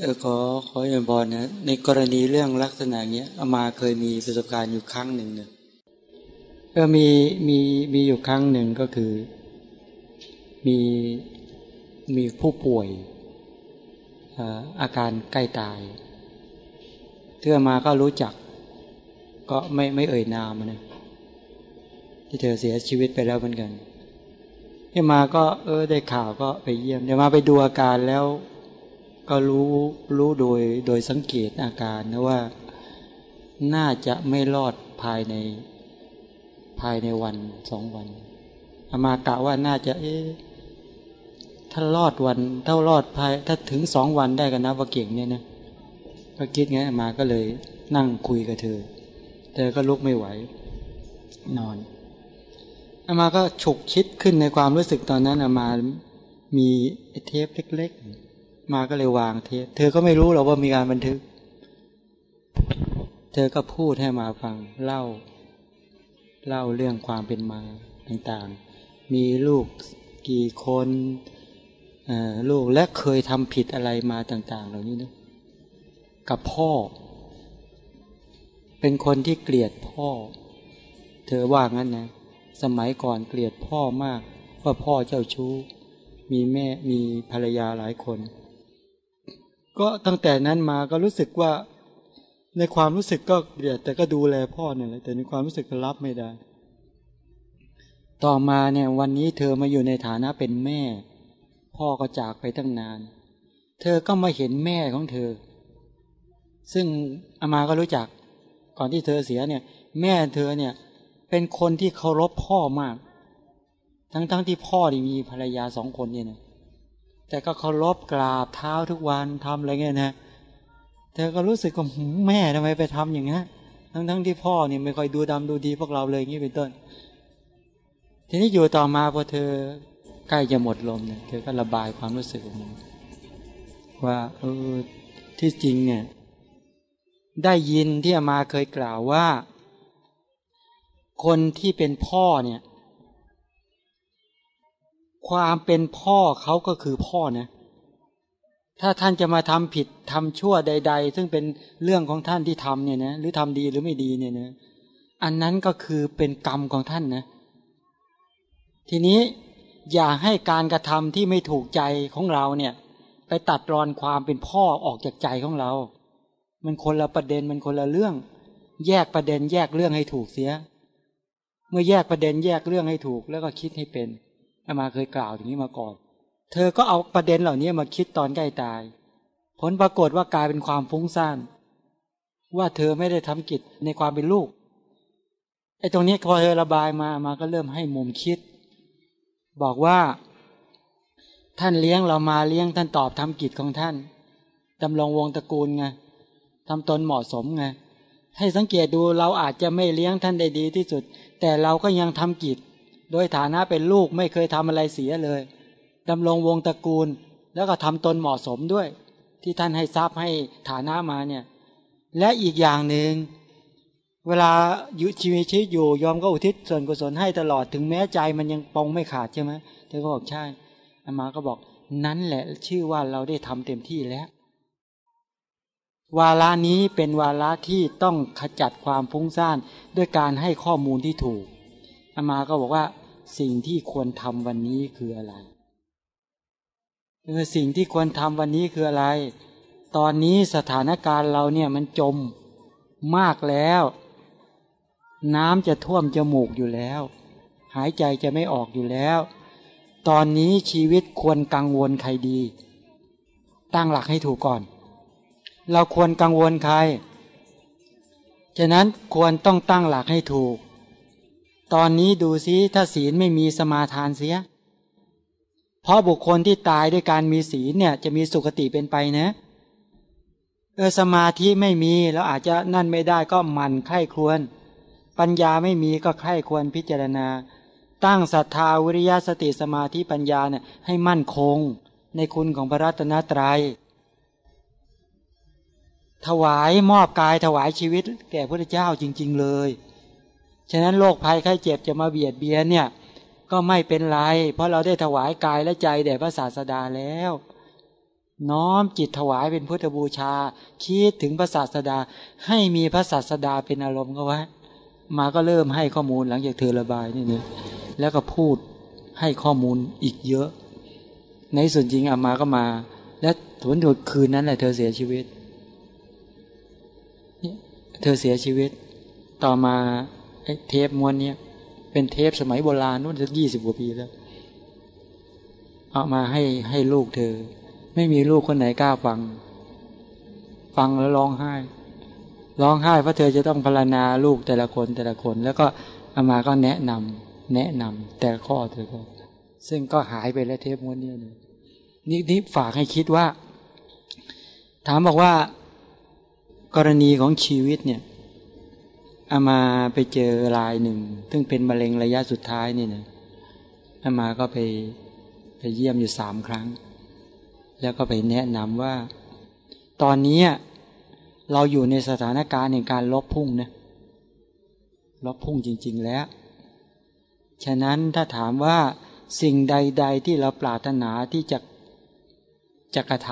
เออขอขออย่าบอลนะ ในกรณีเรื่องลักษณะเนี้ยอามาเคยมีประสบการณ์อยู่ครั้งหนึ่งเนี่ยก็มีมีมีอยู่ครั้งหนึ่งก็คือ มีมีผู้ป่วยอาอาการใกล้ตายเทื่อมาก็รู้จัก ก็ไม่ไม่เอ่ยนามนะที่เธอเสียชีวิตไปแล้วเหมือนกันที่มาก็ เออ ได้ข่าวก็ไปเยี่ยมเดี๋ยวมาไปดูอาการแล้ว ก็รู้รู้โดยโดยสังเกตอาการนะว่า น่าจะไม่รอดภายในภายในวันสองวันอามากะว่าน่าจะ เอ๊ะถ้ารอดวันถ้ารอดภาย ถ้าถึงสองวันได้กันนะว่าเก่งเนี่ยนะก็คิดไงอามาก็เลยนั่งคุยกับเธอ เธอก็ลุกไม่ไหว นอนอามาก็ฉุกคิดขึ้นในความรู้สึกตอนนั้นอามามีเทปเล็ก ๆ มาก็เลยวางเทป เธอก็ไม่รู้หรอกว่ามีการบันทึก เธอก็พูดให้มาฟังเล่า เล่าเรื่องความเป็นมาต่างๆ มีลูกกี่คนลูกและเคยทำผิดอะไรมาต่าง ๆ เหล่านี้นะกับพ่อ เป็นคนที่เกลียดพ่อ เธอว่างั้นนะ สมัยก่อนเกลียดพ่อมากว่าพ่อเจ้าชู้ มีแม่มีภรรยาหลายคน ก็ตั้งแต่นั้นมาก็รู้สึกว่า ในความรู้สึกก็เกลียด แต่ก็ดูแลพ่อเนี่ยแหละแต่ในความรู้สึกก็รับไม่ได้ ต่อมาเนี่ยวันนี้เธอมาอยู่ในฐานะเป็นแม่ พ่อก็จากไปตั้งนาน เธอก็มาเห็นแม่ของเธอ ซึ่งอามาก็รู้จัก ก่อนที่เธอเสียเนี่ย แม่เธอเนี่ย เป็นคนที่เคารพพ่อมาก ทั้งๆทที่พ่อที่มีภรรยาสองคนเนี่ยนะแต่ก็เคารพกราบเท้าทุกวันทำอะไรเงี้ยนะเธอก็รู้สึกว่าแม่ทำไมไปทำอย่างนี้ทั้งๆทที่พ่อเนี่ยไม่ค่อยดูดำดูดีพวกเราเลยอย่างนี้เป็นต้น ทีนี้อยู่ต่อมาพอเธอใกล้จะหมดลมเนี่ยเธอก็ระบายความรู้สึกออกมาว่าเออที่จริงเนี่ย ได้ยินที่อามาเคยกล่าวว่า คนที่เป็นพ่อเนี่ย ความเป็นพ่อเขาก็คือพ่อนะถ้าท่านจะมาทำผิดทำชั่วใด ๆ ซึ่งเป็นเรื่องของท่านที่ทำเนี่ยนะหรือทำดีหรือไม่ดีเนี่ยนะอันนั้นก็คือเป็นกรรมของท่านนะ ทีนี้อย่าให้การกระทำที่ไม่ถูกใจของเราเนี่ย ไปตัดรอนความเป็นพ่อออกจากใจของเรา มันคนละประเด็นมันคนละเรื่อง แยกประเด็นแยกเรื่องให้ถูกเสีย เมื่อแยกประเด็นแยกเรื่องให้ถูก แล้วก็คิดให้เป็นอามาเคยกล่าวอย่างนี้มาก่อน เธอก็เอาประเด็นเหล่านี้มาคิดตอนใกล้ตาย ผลปรากฏว่ากลายเป็นความฟุ้งซ่านว่าเธอไม่ได้ทำกิจในความเป็นลูกไอ้ตรงนี้พอเธอระบายมามาก็เริ่มให้มุมคิด บอกว่า ท่านเลี้ยงเรามาเลี้ยงท่านตอบทำกิจของท่านดำรงวงตระกูลไง ทำตนเหมาะสมไงให้สังเกตดูเราอาจจะไม่เลี้ยงท่านได้ดีที่สุด แต่เราก็ยังทำกิจ โดยฐานะเป็นลูกไม่เคยทำอะไรเสียเลยดำรงวงตระกูล แล้วก็ทำตนเหมาะสมด้วย ที่ท่านให้ทรัพย์ให้ฐานะมาเนี่ย และอีกอย่างหนึ่งเวลาอยู่ชีวิตชีวิตอยู่ยอมก็อุทิศส่วนกุศลให้ตลอดถึงแม้ใจมันยังปองไม่ขาดใช่ไหมเธอก็บอกใช่อามาก็บอกนั้นแหละชื่อว่าเราได้ทำเต็มที่แล้ว วาระนี้เป็นวาระที่ต้องขจัดความฟุ้งซ่านด้วยการให้ข้อมูลที่ถูกอามาก็บอกว่าสิ่งที่ควรทำวันนี้คืออะไรเออสิ่งที่ควรทำวันนี้คืออะไร ตอนนี้สถานการณ์เราเนี่ยมันจมมากแล้ว น้ำจะท่วมจมูกอยู่แล้ว หายใจจะไม่ออกอยู่แล้ว ตอนนี้ชีวิตควรกังวลใครดี ตั้งหลักให้ถูกก่อน เราควรกังวลใคร ฉะนั้นควรต้องตั้งหลักให้ถูก ตอนนี้ดูซิถ้าศีลไม่มีสมาทานเสีย เพราะบุคคลที่ตายด้วยการมีศีลเนี่ยจะมีสุขติเป็นไปนะเออสมาธิไม่มีแล้วอาจจะนั่นไม่ได้ก็หมั่นไข้ควร ปัญญาไม่มีก็ใคร่ควรพิจารณา ตั้งศรัทธาวิริยะสติสมาธิปัญญาเนี่ยให้มั่นคงในคุณของพระรัตนตรยัย ถวายมอบกายถวายชีวิต แก่พระเจ้าจริง ๆ เลย ฉะนั้นโรคภัยไข้เจ็บจะมาเบียดเบียนเนี่ย ก็ไม่เป็นไร เพราะเราได้ถวายกายและใจแด่พระศาสดาแล้ว น้อมจิตถวายเป็นพุทธบูชา คิดถึงพระศาสดา ให้มีพระศาสดาเป็นอารมณ์ก็ไว้มาก็เริ่มให้ข้อมูลหลังจากเธอระบายนี่เนี่ยแล้วก็พูดให้ข้อมูลอีกเยอะ ในส่วนจริงอามาก็มา และถวนถดคืนนั้นแหละเธอเสียชีวิต เธอเสียชีวิต ต่อมาเทปมวนเนี้ยเป็นเทปสมัยโบราณนู่นสักยี่สิบกว่าปีแล้ว เอามาให้ให้ลูกเธอ ไม่มีลูกคนไหนกล้าฟัง ฟังแล้วร้องไห้ ร้องไห้เพราะเธอจะต้องพารณาลูกแต่ละคนแต่ละคน แล้วก็เอามาก็แนะนำแนะนำแต่ข้อเธอก็ซึ่งก็หายไปแล้วเทปม้วนนี้ยนี่นี่ฝากให้คิดว่า ถามบอกว่า กรณีของชีวิตเนี่ยอามาไปเจอรายหนึ่ง ซึ่งเป็นมะเร็งระยะสุดท้ายนี่นะอามาก็ไปไปเยี่ยมอยู่สามครั้ง แล้วก็ไปแนะนำว่า ตอนนี้เราอยู่ในสถานการณ์ในการลบพุ่งนะลบพุ่งจริง ๆแล้ว ฉะนั้นถ้าถามว่าสิ่งใด ๆ ที่เราปรารถนาที่จะจะกระท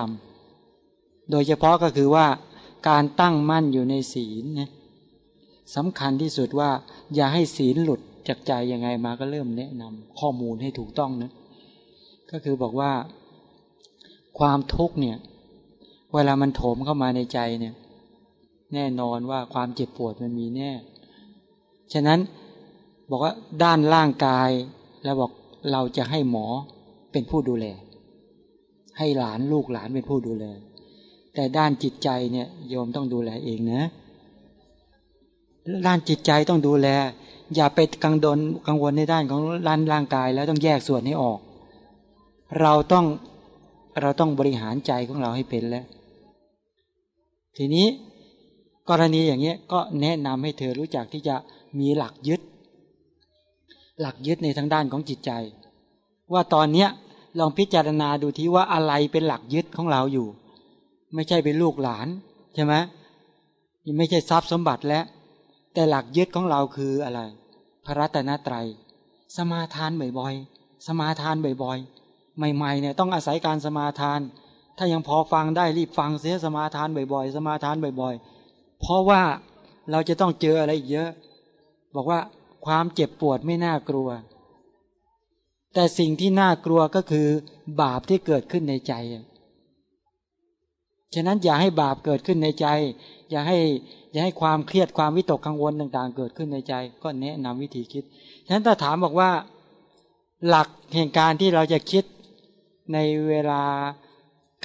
ำโดยเฉพาะก็คือว่า การตั้งมั่นอยู่ในศีลนะสำคัญที่สุดว่า อย่าให้ศีลหลุดจากใจยังไงมาก็เริ่มแนะนำข้อมูลให้ถูกต้องนะก็คือบอกว่า ความทุกข์เนี่ย เวลามันโถมเข้ามาในใจเนี่ย แน่นอนว่าความเจ็บปวดมันมีแน่ ฉะนั้นบอกว่าด้านร่างกายแล้วบอกเราจะให้หมอเป็นผู้ดูแล ให้หลานลูกหลานเป็นผู้ดูแล แต่ด้านจิตใจเนี่ยโยมต้องดูแลเองนะด้านจิตใจต้องดูแล อย่าไปกังวลกังวลในด้านของด้านร่างกาย แล้วต้องแยกส่วนให้ออก เราต้องเราต้องบริหารใจของเราให้เป็นแล้ว ทีนี้กรณีอย่างเงี้ยก็แนะนำให้เธอรู้จักที่จะมีหลักยึด หลักยึดในทางด้านของจิตใจ ว่าตอนเนี้ยลองพิจารณาดูที่ว่าอะไรเป็นหลักยึดของเราอยู่ ไม่ใช่เป็นลูกหลานใช่ไหมยังไม่ใช่ทรัพย์สมบัติแล้ว แต่หลักยึดของเราคืออะไร พระรัตนตรัย สมาทานบ่อยๆ สมาทานบ่อยๆ ใหม่ๆเนี่ยต้องอาศัยการสมาทาน ถ้ายังพอฟังได้รีบฟังเสียสมาทานบ่อยๆ สมาทานบ่อยๆ เพราะว่าเราจะต้องเจออะไรเยอะ บอกว่าความเจ็บปวดไม่น่ากลัว แต่สิ่งที่น่ากลัวก็คือบาปที่เกิดขึ้นในใจ ฉะนั้นอย่าให้บาปเกิดขึ้นในใจ อย่าให้อย่าให้ความเครียดความวิตกกังวลต่าง ๆ เกิดขึ้นในใจ ก็แนะนำวิธีคิด ฉะนั้นถ้าถามบอกว่า หลักแห่งการที่เราจะคิดในเวลา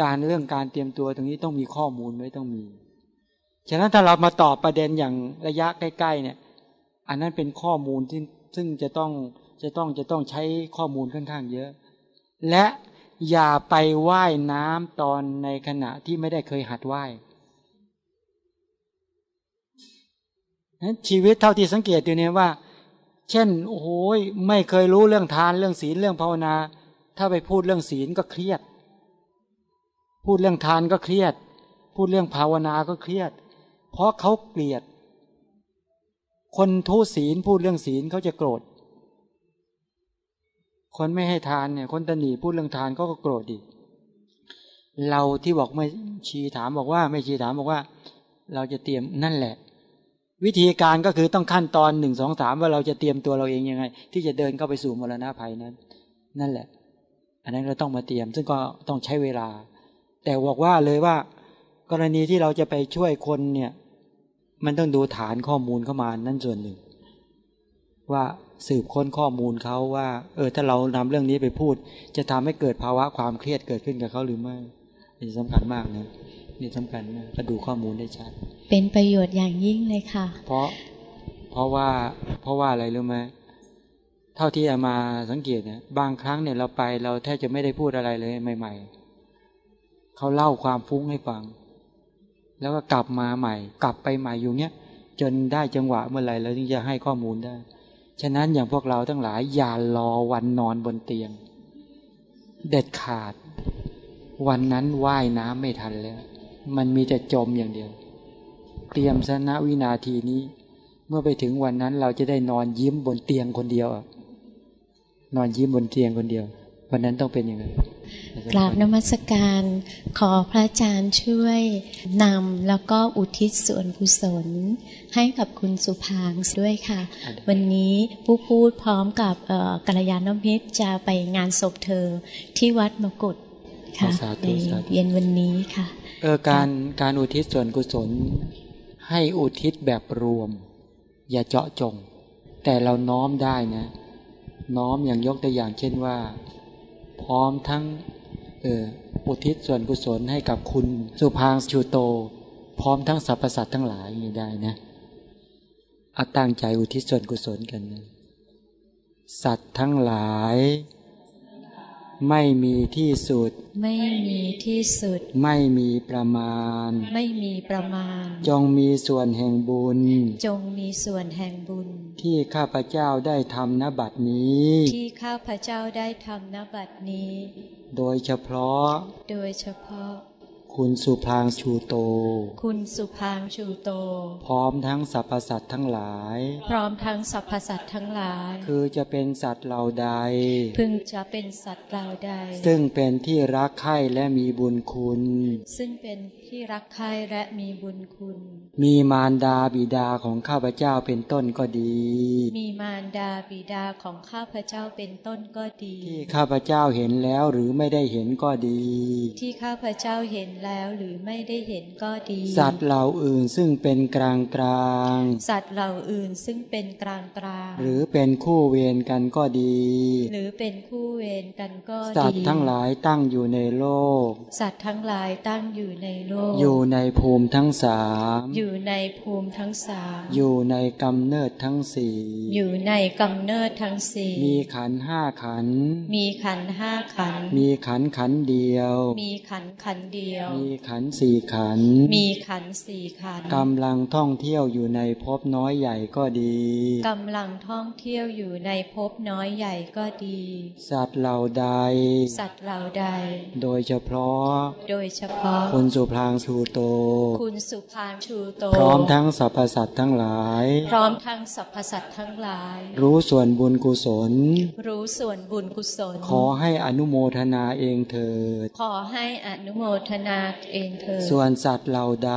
การเรื่องการเตรียมตัวตรงนี้ต้องมีข้อมูลไว้ต้องมี ฉะนั้นถ้าเรามาตอบประเด็นอย่างระยะใกล้ ๆ เนี่ย อันนั้นเป็นข้อมูลที่ซึ่งจะต้องจะต้องจะต้องใช้ข้อมูลค่อนข้างเยอะ และ อย่าไปว่ายน้ำตอนในขณะที่ไม่ได้เคยหัดว่ายชีวิตเท่าที่สังเกตอยู่เนี่ยว่า เช่น โอ้โหไม่เคยรู้เรื่องทานเรื่องศีลเรื่องภาวนา ถ้าไปพูดเรื่องศีลก็เครียด พูดเรื่องทานก็เครียด พูดเรื่องภาวนาก็เครียด เพราะเขาเกลียด คนทุศีลพูดเรื่องศีลเขาจะโกรธ คนไม่ให้ทานเนี่ย คนตนีพูดเรื่องทานก็โกรธดิเราที่บอกไม่ชีถามบอกว่า ไม่ชีถามบอกว่า เราจะเตรียมนั่นแหละ วิธีการก็คือต้องขั้นตอนหนึ่งสองสามว่าเราจะเตรียมตัวเราเองยังไง ที่จะเดินเข้าไปสู่มรณะภัยนั้น นั่นแหละ อันนั้นเราต้องมาเตรียม ซึ่งก็ต้องใช้เวลา แต่บอกว่าเลยว่า กรณีที่เราจะไปช่วยคนเนี่ย มันต้องดูฐานข้อมูลเข้ามานั่นส่วนหนึ่ง ว่า สืบค้นข้อมูลเขาว่า เออถ้าเรานำเรื่องนี้ไปพูด จะทำให้เกิดภาวะความเครียดเกิดขึ้นกับเขาหรือไม่นี่สำคัญมากนะนี่สำคัญมากก็ดูข้อมูลได้ชัด เป็นประโยชน์อย่างยิ่งเลยค่ะ เพราะเพราะว่าเพราะว่าอะไรรู้ไหมเท่าที่อามาสังเกตเนี่ยบางครั้งเนี่ยเราไปเราแทบจะไม่ได้พูดอะไรเลยใหม่ ๆเขาเล่าความฟุ้งให้ฟัง แล้วก็กลับมาใหม่ กลับไปใหม่อยู่เนี้ยจนได้จังหวะเมื่อไหร่เราถึงจะให้ข้อมูลได้ ฉะนั้นอย่างพวกเราทั้งหลายอย่ารอวันนอนบนเตียง เด็ดขาด วันนั้นว่ายน้ำไม่ทันแล้ว มันมีแต่จมอย่างเดียว เตรียมสนะวินาทีนี้ เมื่อไปถึงวันนั้นเราจะได้นอนยิ้มบนเตียงคนเดียว นอนยิ้มบนเตียงคนเดียว วันนั้นต้องเป็นยังไง กราบนมัสการขอพระอาจารย์ช่วยนำแล้วก็อุทิศส่วนกุศล ให้กับคุณสุพางด้วยค่ะ วันนี้ผู้พูดพร้อมกับกัลยาณมิตรจะไปงานศพเธอที่วัดมกุฎค่ะในเย็นวันนี้ค่ะเออการการอุทิศส่วนกุศล ให้อุทิศแบบรวม อย่าเจาะจง แต่เราน้อมได้นะ น้อมอย่างยกตัวอย่างเช่นว่า พร้อมทั้งเอออุทิศส่วนกุศลให้กับคุณสุพางชูโต พร้อมทั้งสรรพสัตว์ทั้งหลายอย่างนี้ได้นะเอาตั้งใจอุทิศส่วนกุศลกันนะสัตว์ทั้งหลาย ไม่มีที่สุด ไม่มีที่สุด ไม่มีประมาณ ไม่มีประมาณ จงมีส่วนแห่งบุญ จงมีส่วนแห่งบุญ ที่ข้าพเจ้าได้ทำนบัดนี้ ที่ข้าพเจ้าได้ทำนบัดนี้ โดยเฉพาะ โดยเฉพาะ คุณสุพางชูโต คุณสุพางชูโต พร้อมทั้งสรรพสัตว์ทั้งหลาย พร้อมทั้งสรรพสัตว์ทั้งหลาย คือจะเป็นสัตว์เหล่าใด พึงจะเป็นสัตว์เหล่าใด ซึ่งเป็นที่รักใคร่และมีบุญคุณ ซึ่งเป็นที่รักใคร่และมีบุญคุณ มีมารดาบิดาของข้าพเจ้าเป็นต้นก็ดี มีมารดาบิดาของข้าพเจ้าเป็นต้นก็ดี ที่ข้าพเจ้าเห็นแล้วหรือไม่ได้เห็นก็ดี ที่ข้าพเจ้าเห็นแล้วหรือไม่ได้เห็นก็ดี สัตว์เหล่าอื่นซึ่งเป็นกลางกลาง สัตว์เหล่าอื่นซึ่งเป็นกลางกลาง หรือเป็นคู่เวรกันก็ดี หรือเป็นคู่เวรกันก็ดี สัตว์ทั้งหลายตั้งอยู่ในโลก สัตว์ทั้งหลายตั้งอยู่ในโลก อยู่ในภูมิทั้งสาม อยู่ในภูมิทั้งสาม อยู่ในกำเนิดทั้งสี่อยู่ในกำเนิดทั้งสี่ มีขันห้าขัน มีขันห้าขัน มีขันขันเดียว มีขันขันเดียวมีขันสี่ขัน มีขันสี่ขันกำลังท่องเที่ยวอยู่ในภพน้อยใหญ่ก็ดีกำลังท่องเที่ยวอยู่ในภพน้อยใหญ่ก็ดี สัตว์เหล่าใด สัตว์เหล่าใด โดยเฉพาะ โดยเฉพาะ คุณสุพลางชูโต คุณสุพางชูโต พร้อมทั้งสรรพสัตว์ทั้งหลาย พร้อมทั้งสรรพสัตว์ทั้งหลาย รู้ส่วนบุญกุศล รู้ส่วนบุญกุศล ขอให้อนุโมทนาเองเถิด ขอให้อนุโมทนาเองเถิดส่วนสัตว์เหล่าใด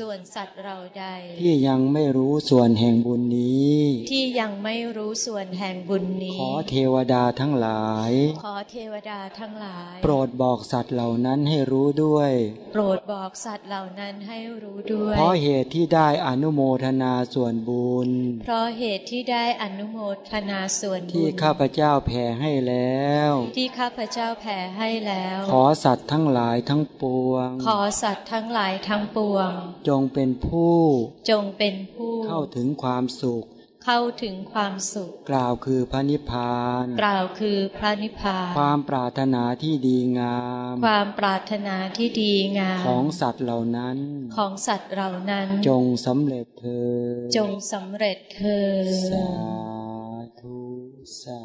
ส่วนสัตว์เราใด ที่ยังไม่รู้ส่วนแห่งบุญนี้ ที่ยังไม่รู้ส่วนแห่งบุญนี้ ขอเทวดาทั้งหลาย ขอเทวดาทั้งหลาย โปรดบอกสัตว์เหล่านั้นให้รู้ด้วย โปรดบอกสัตว์เหล่านั้นให้รู้ด้วย เพราะเหตุที่ได้อนุโมทนาส่วนบุญ เพราะเหตุที่ได้อนุโมทนาส่วนบุญที่ข้าพเจ้าแผ่ให้แล้ว ที่ข้าพเจ้าแผ่ให้แล้ว ขอสัตว์ทั้งหลายทั้งปวงขอสัตว์ทั้งหลายทั้งปวง จงเป็นผู้ จงเป็นผู้ เข้าถึงความสุข เข้าถึงความสุข กล่าวคือพระนิพพาน กล่าวคือพระนิพพาน ความปรารถนาที่ดีงาม ความปรารถนาที่ดีงาม ของสัตว์เหล่านั้น ของสัตว์เหล่านั้น จงสำเร็จเธอญจงสำเร็จเธอญสาธุ สา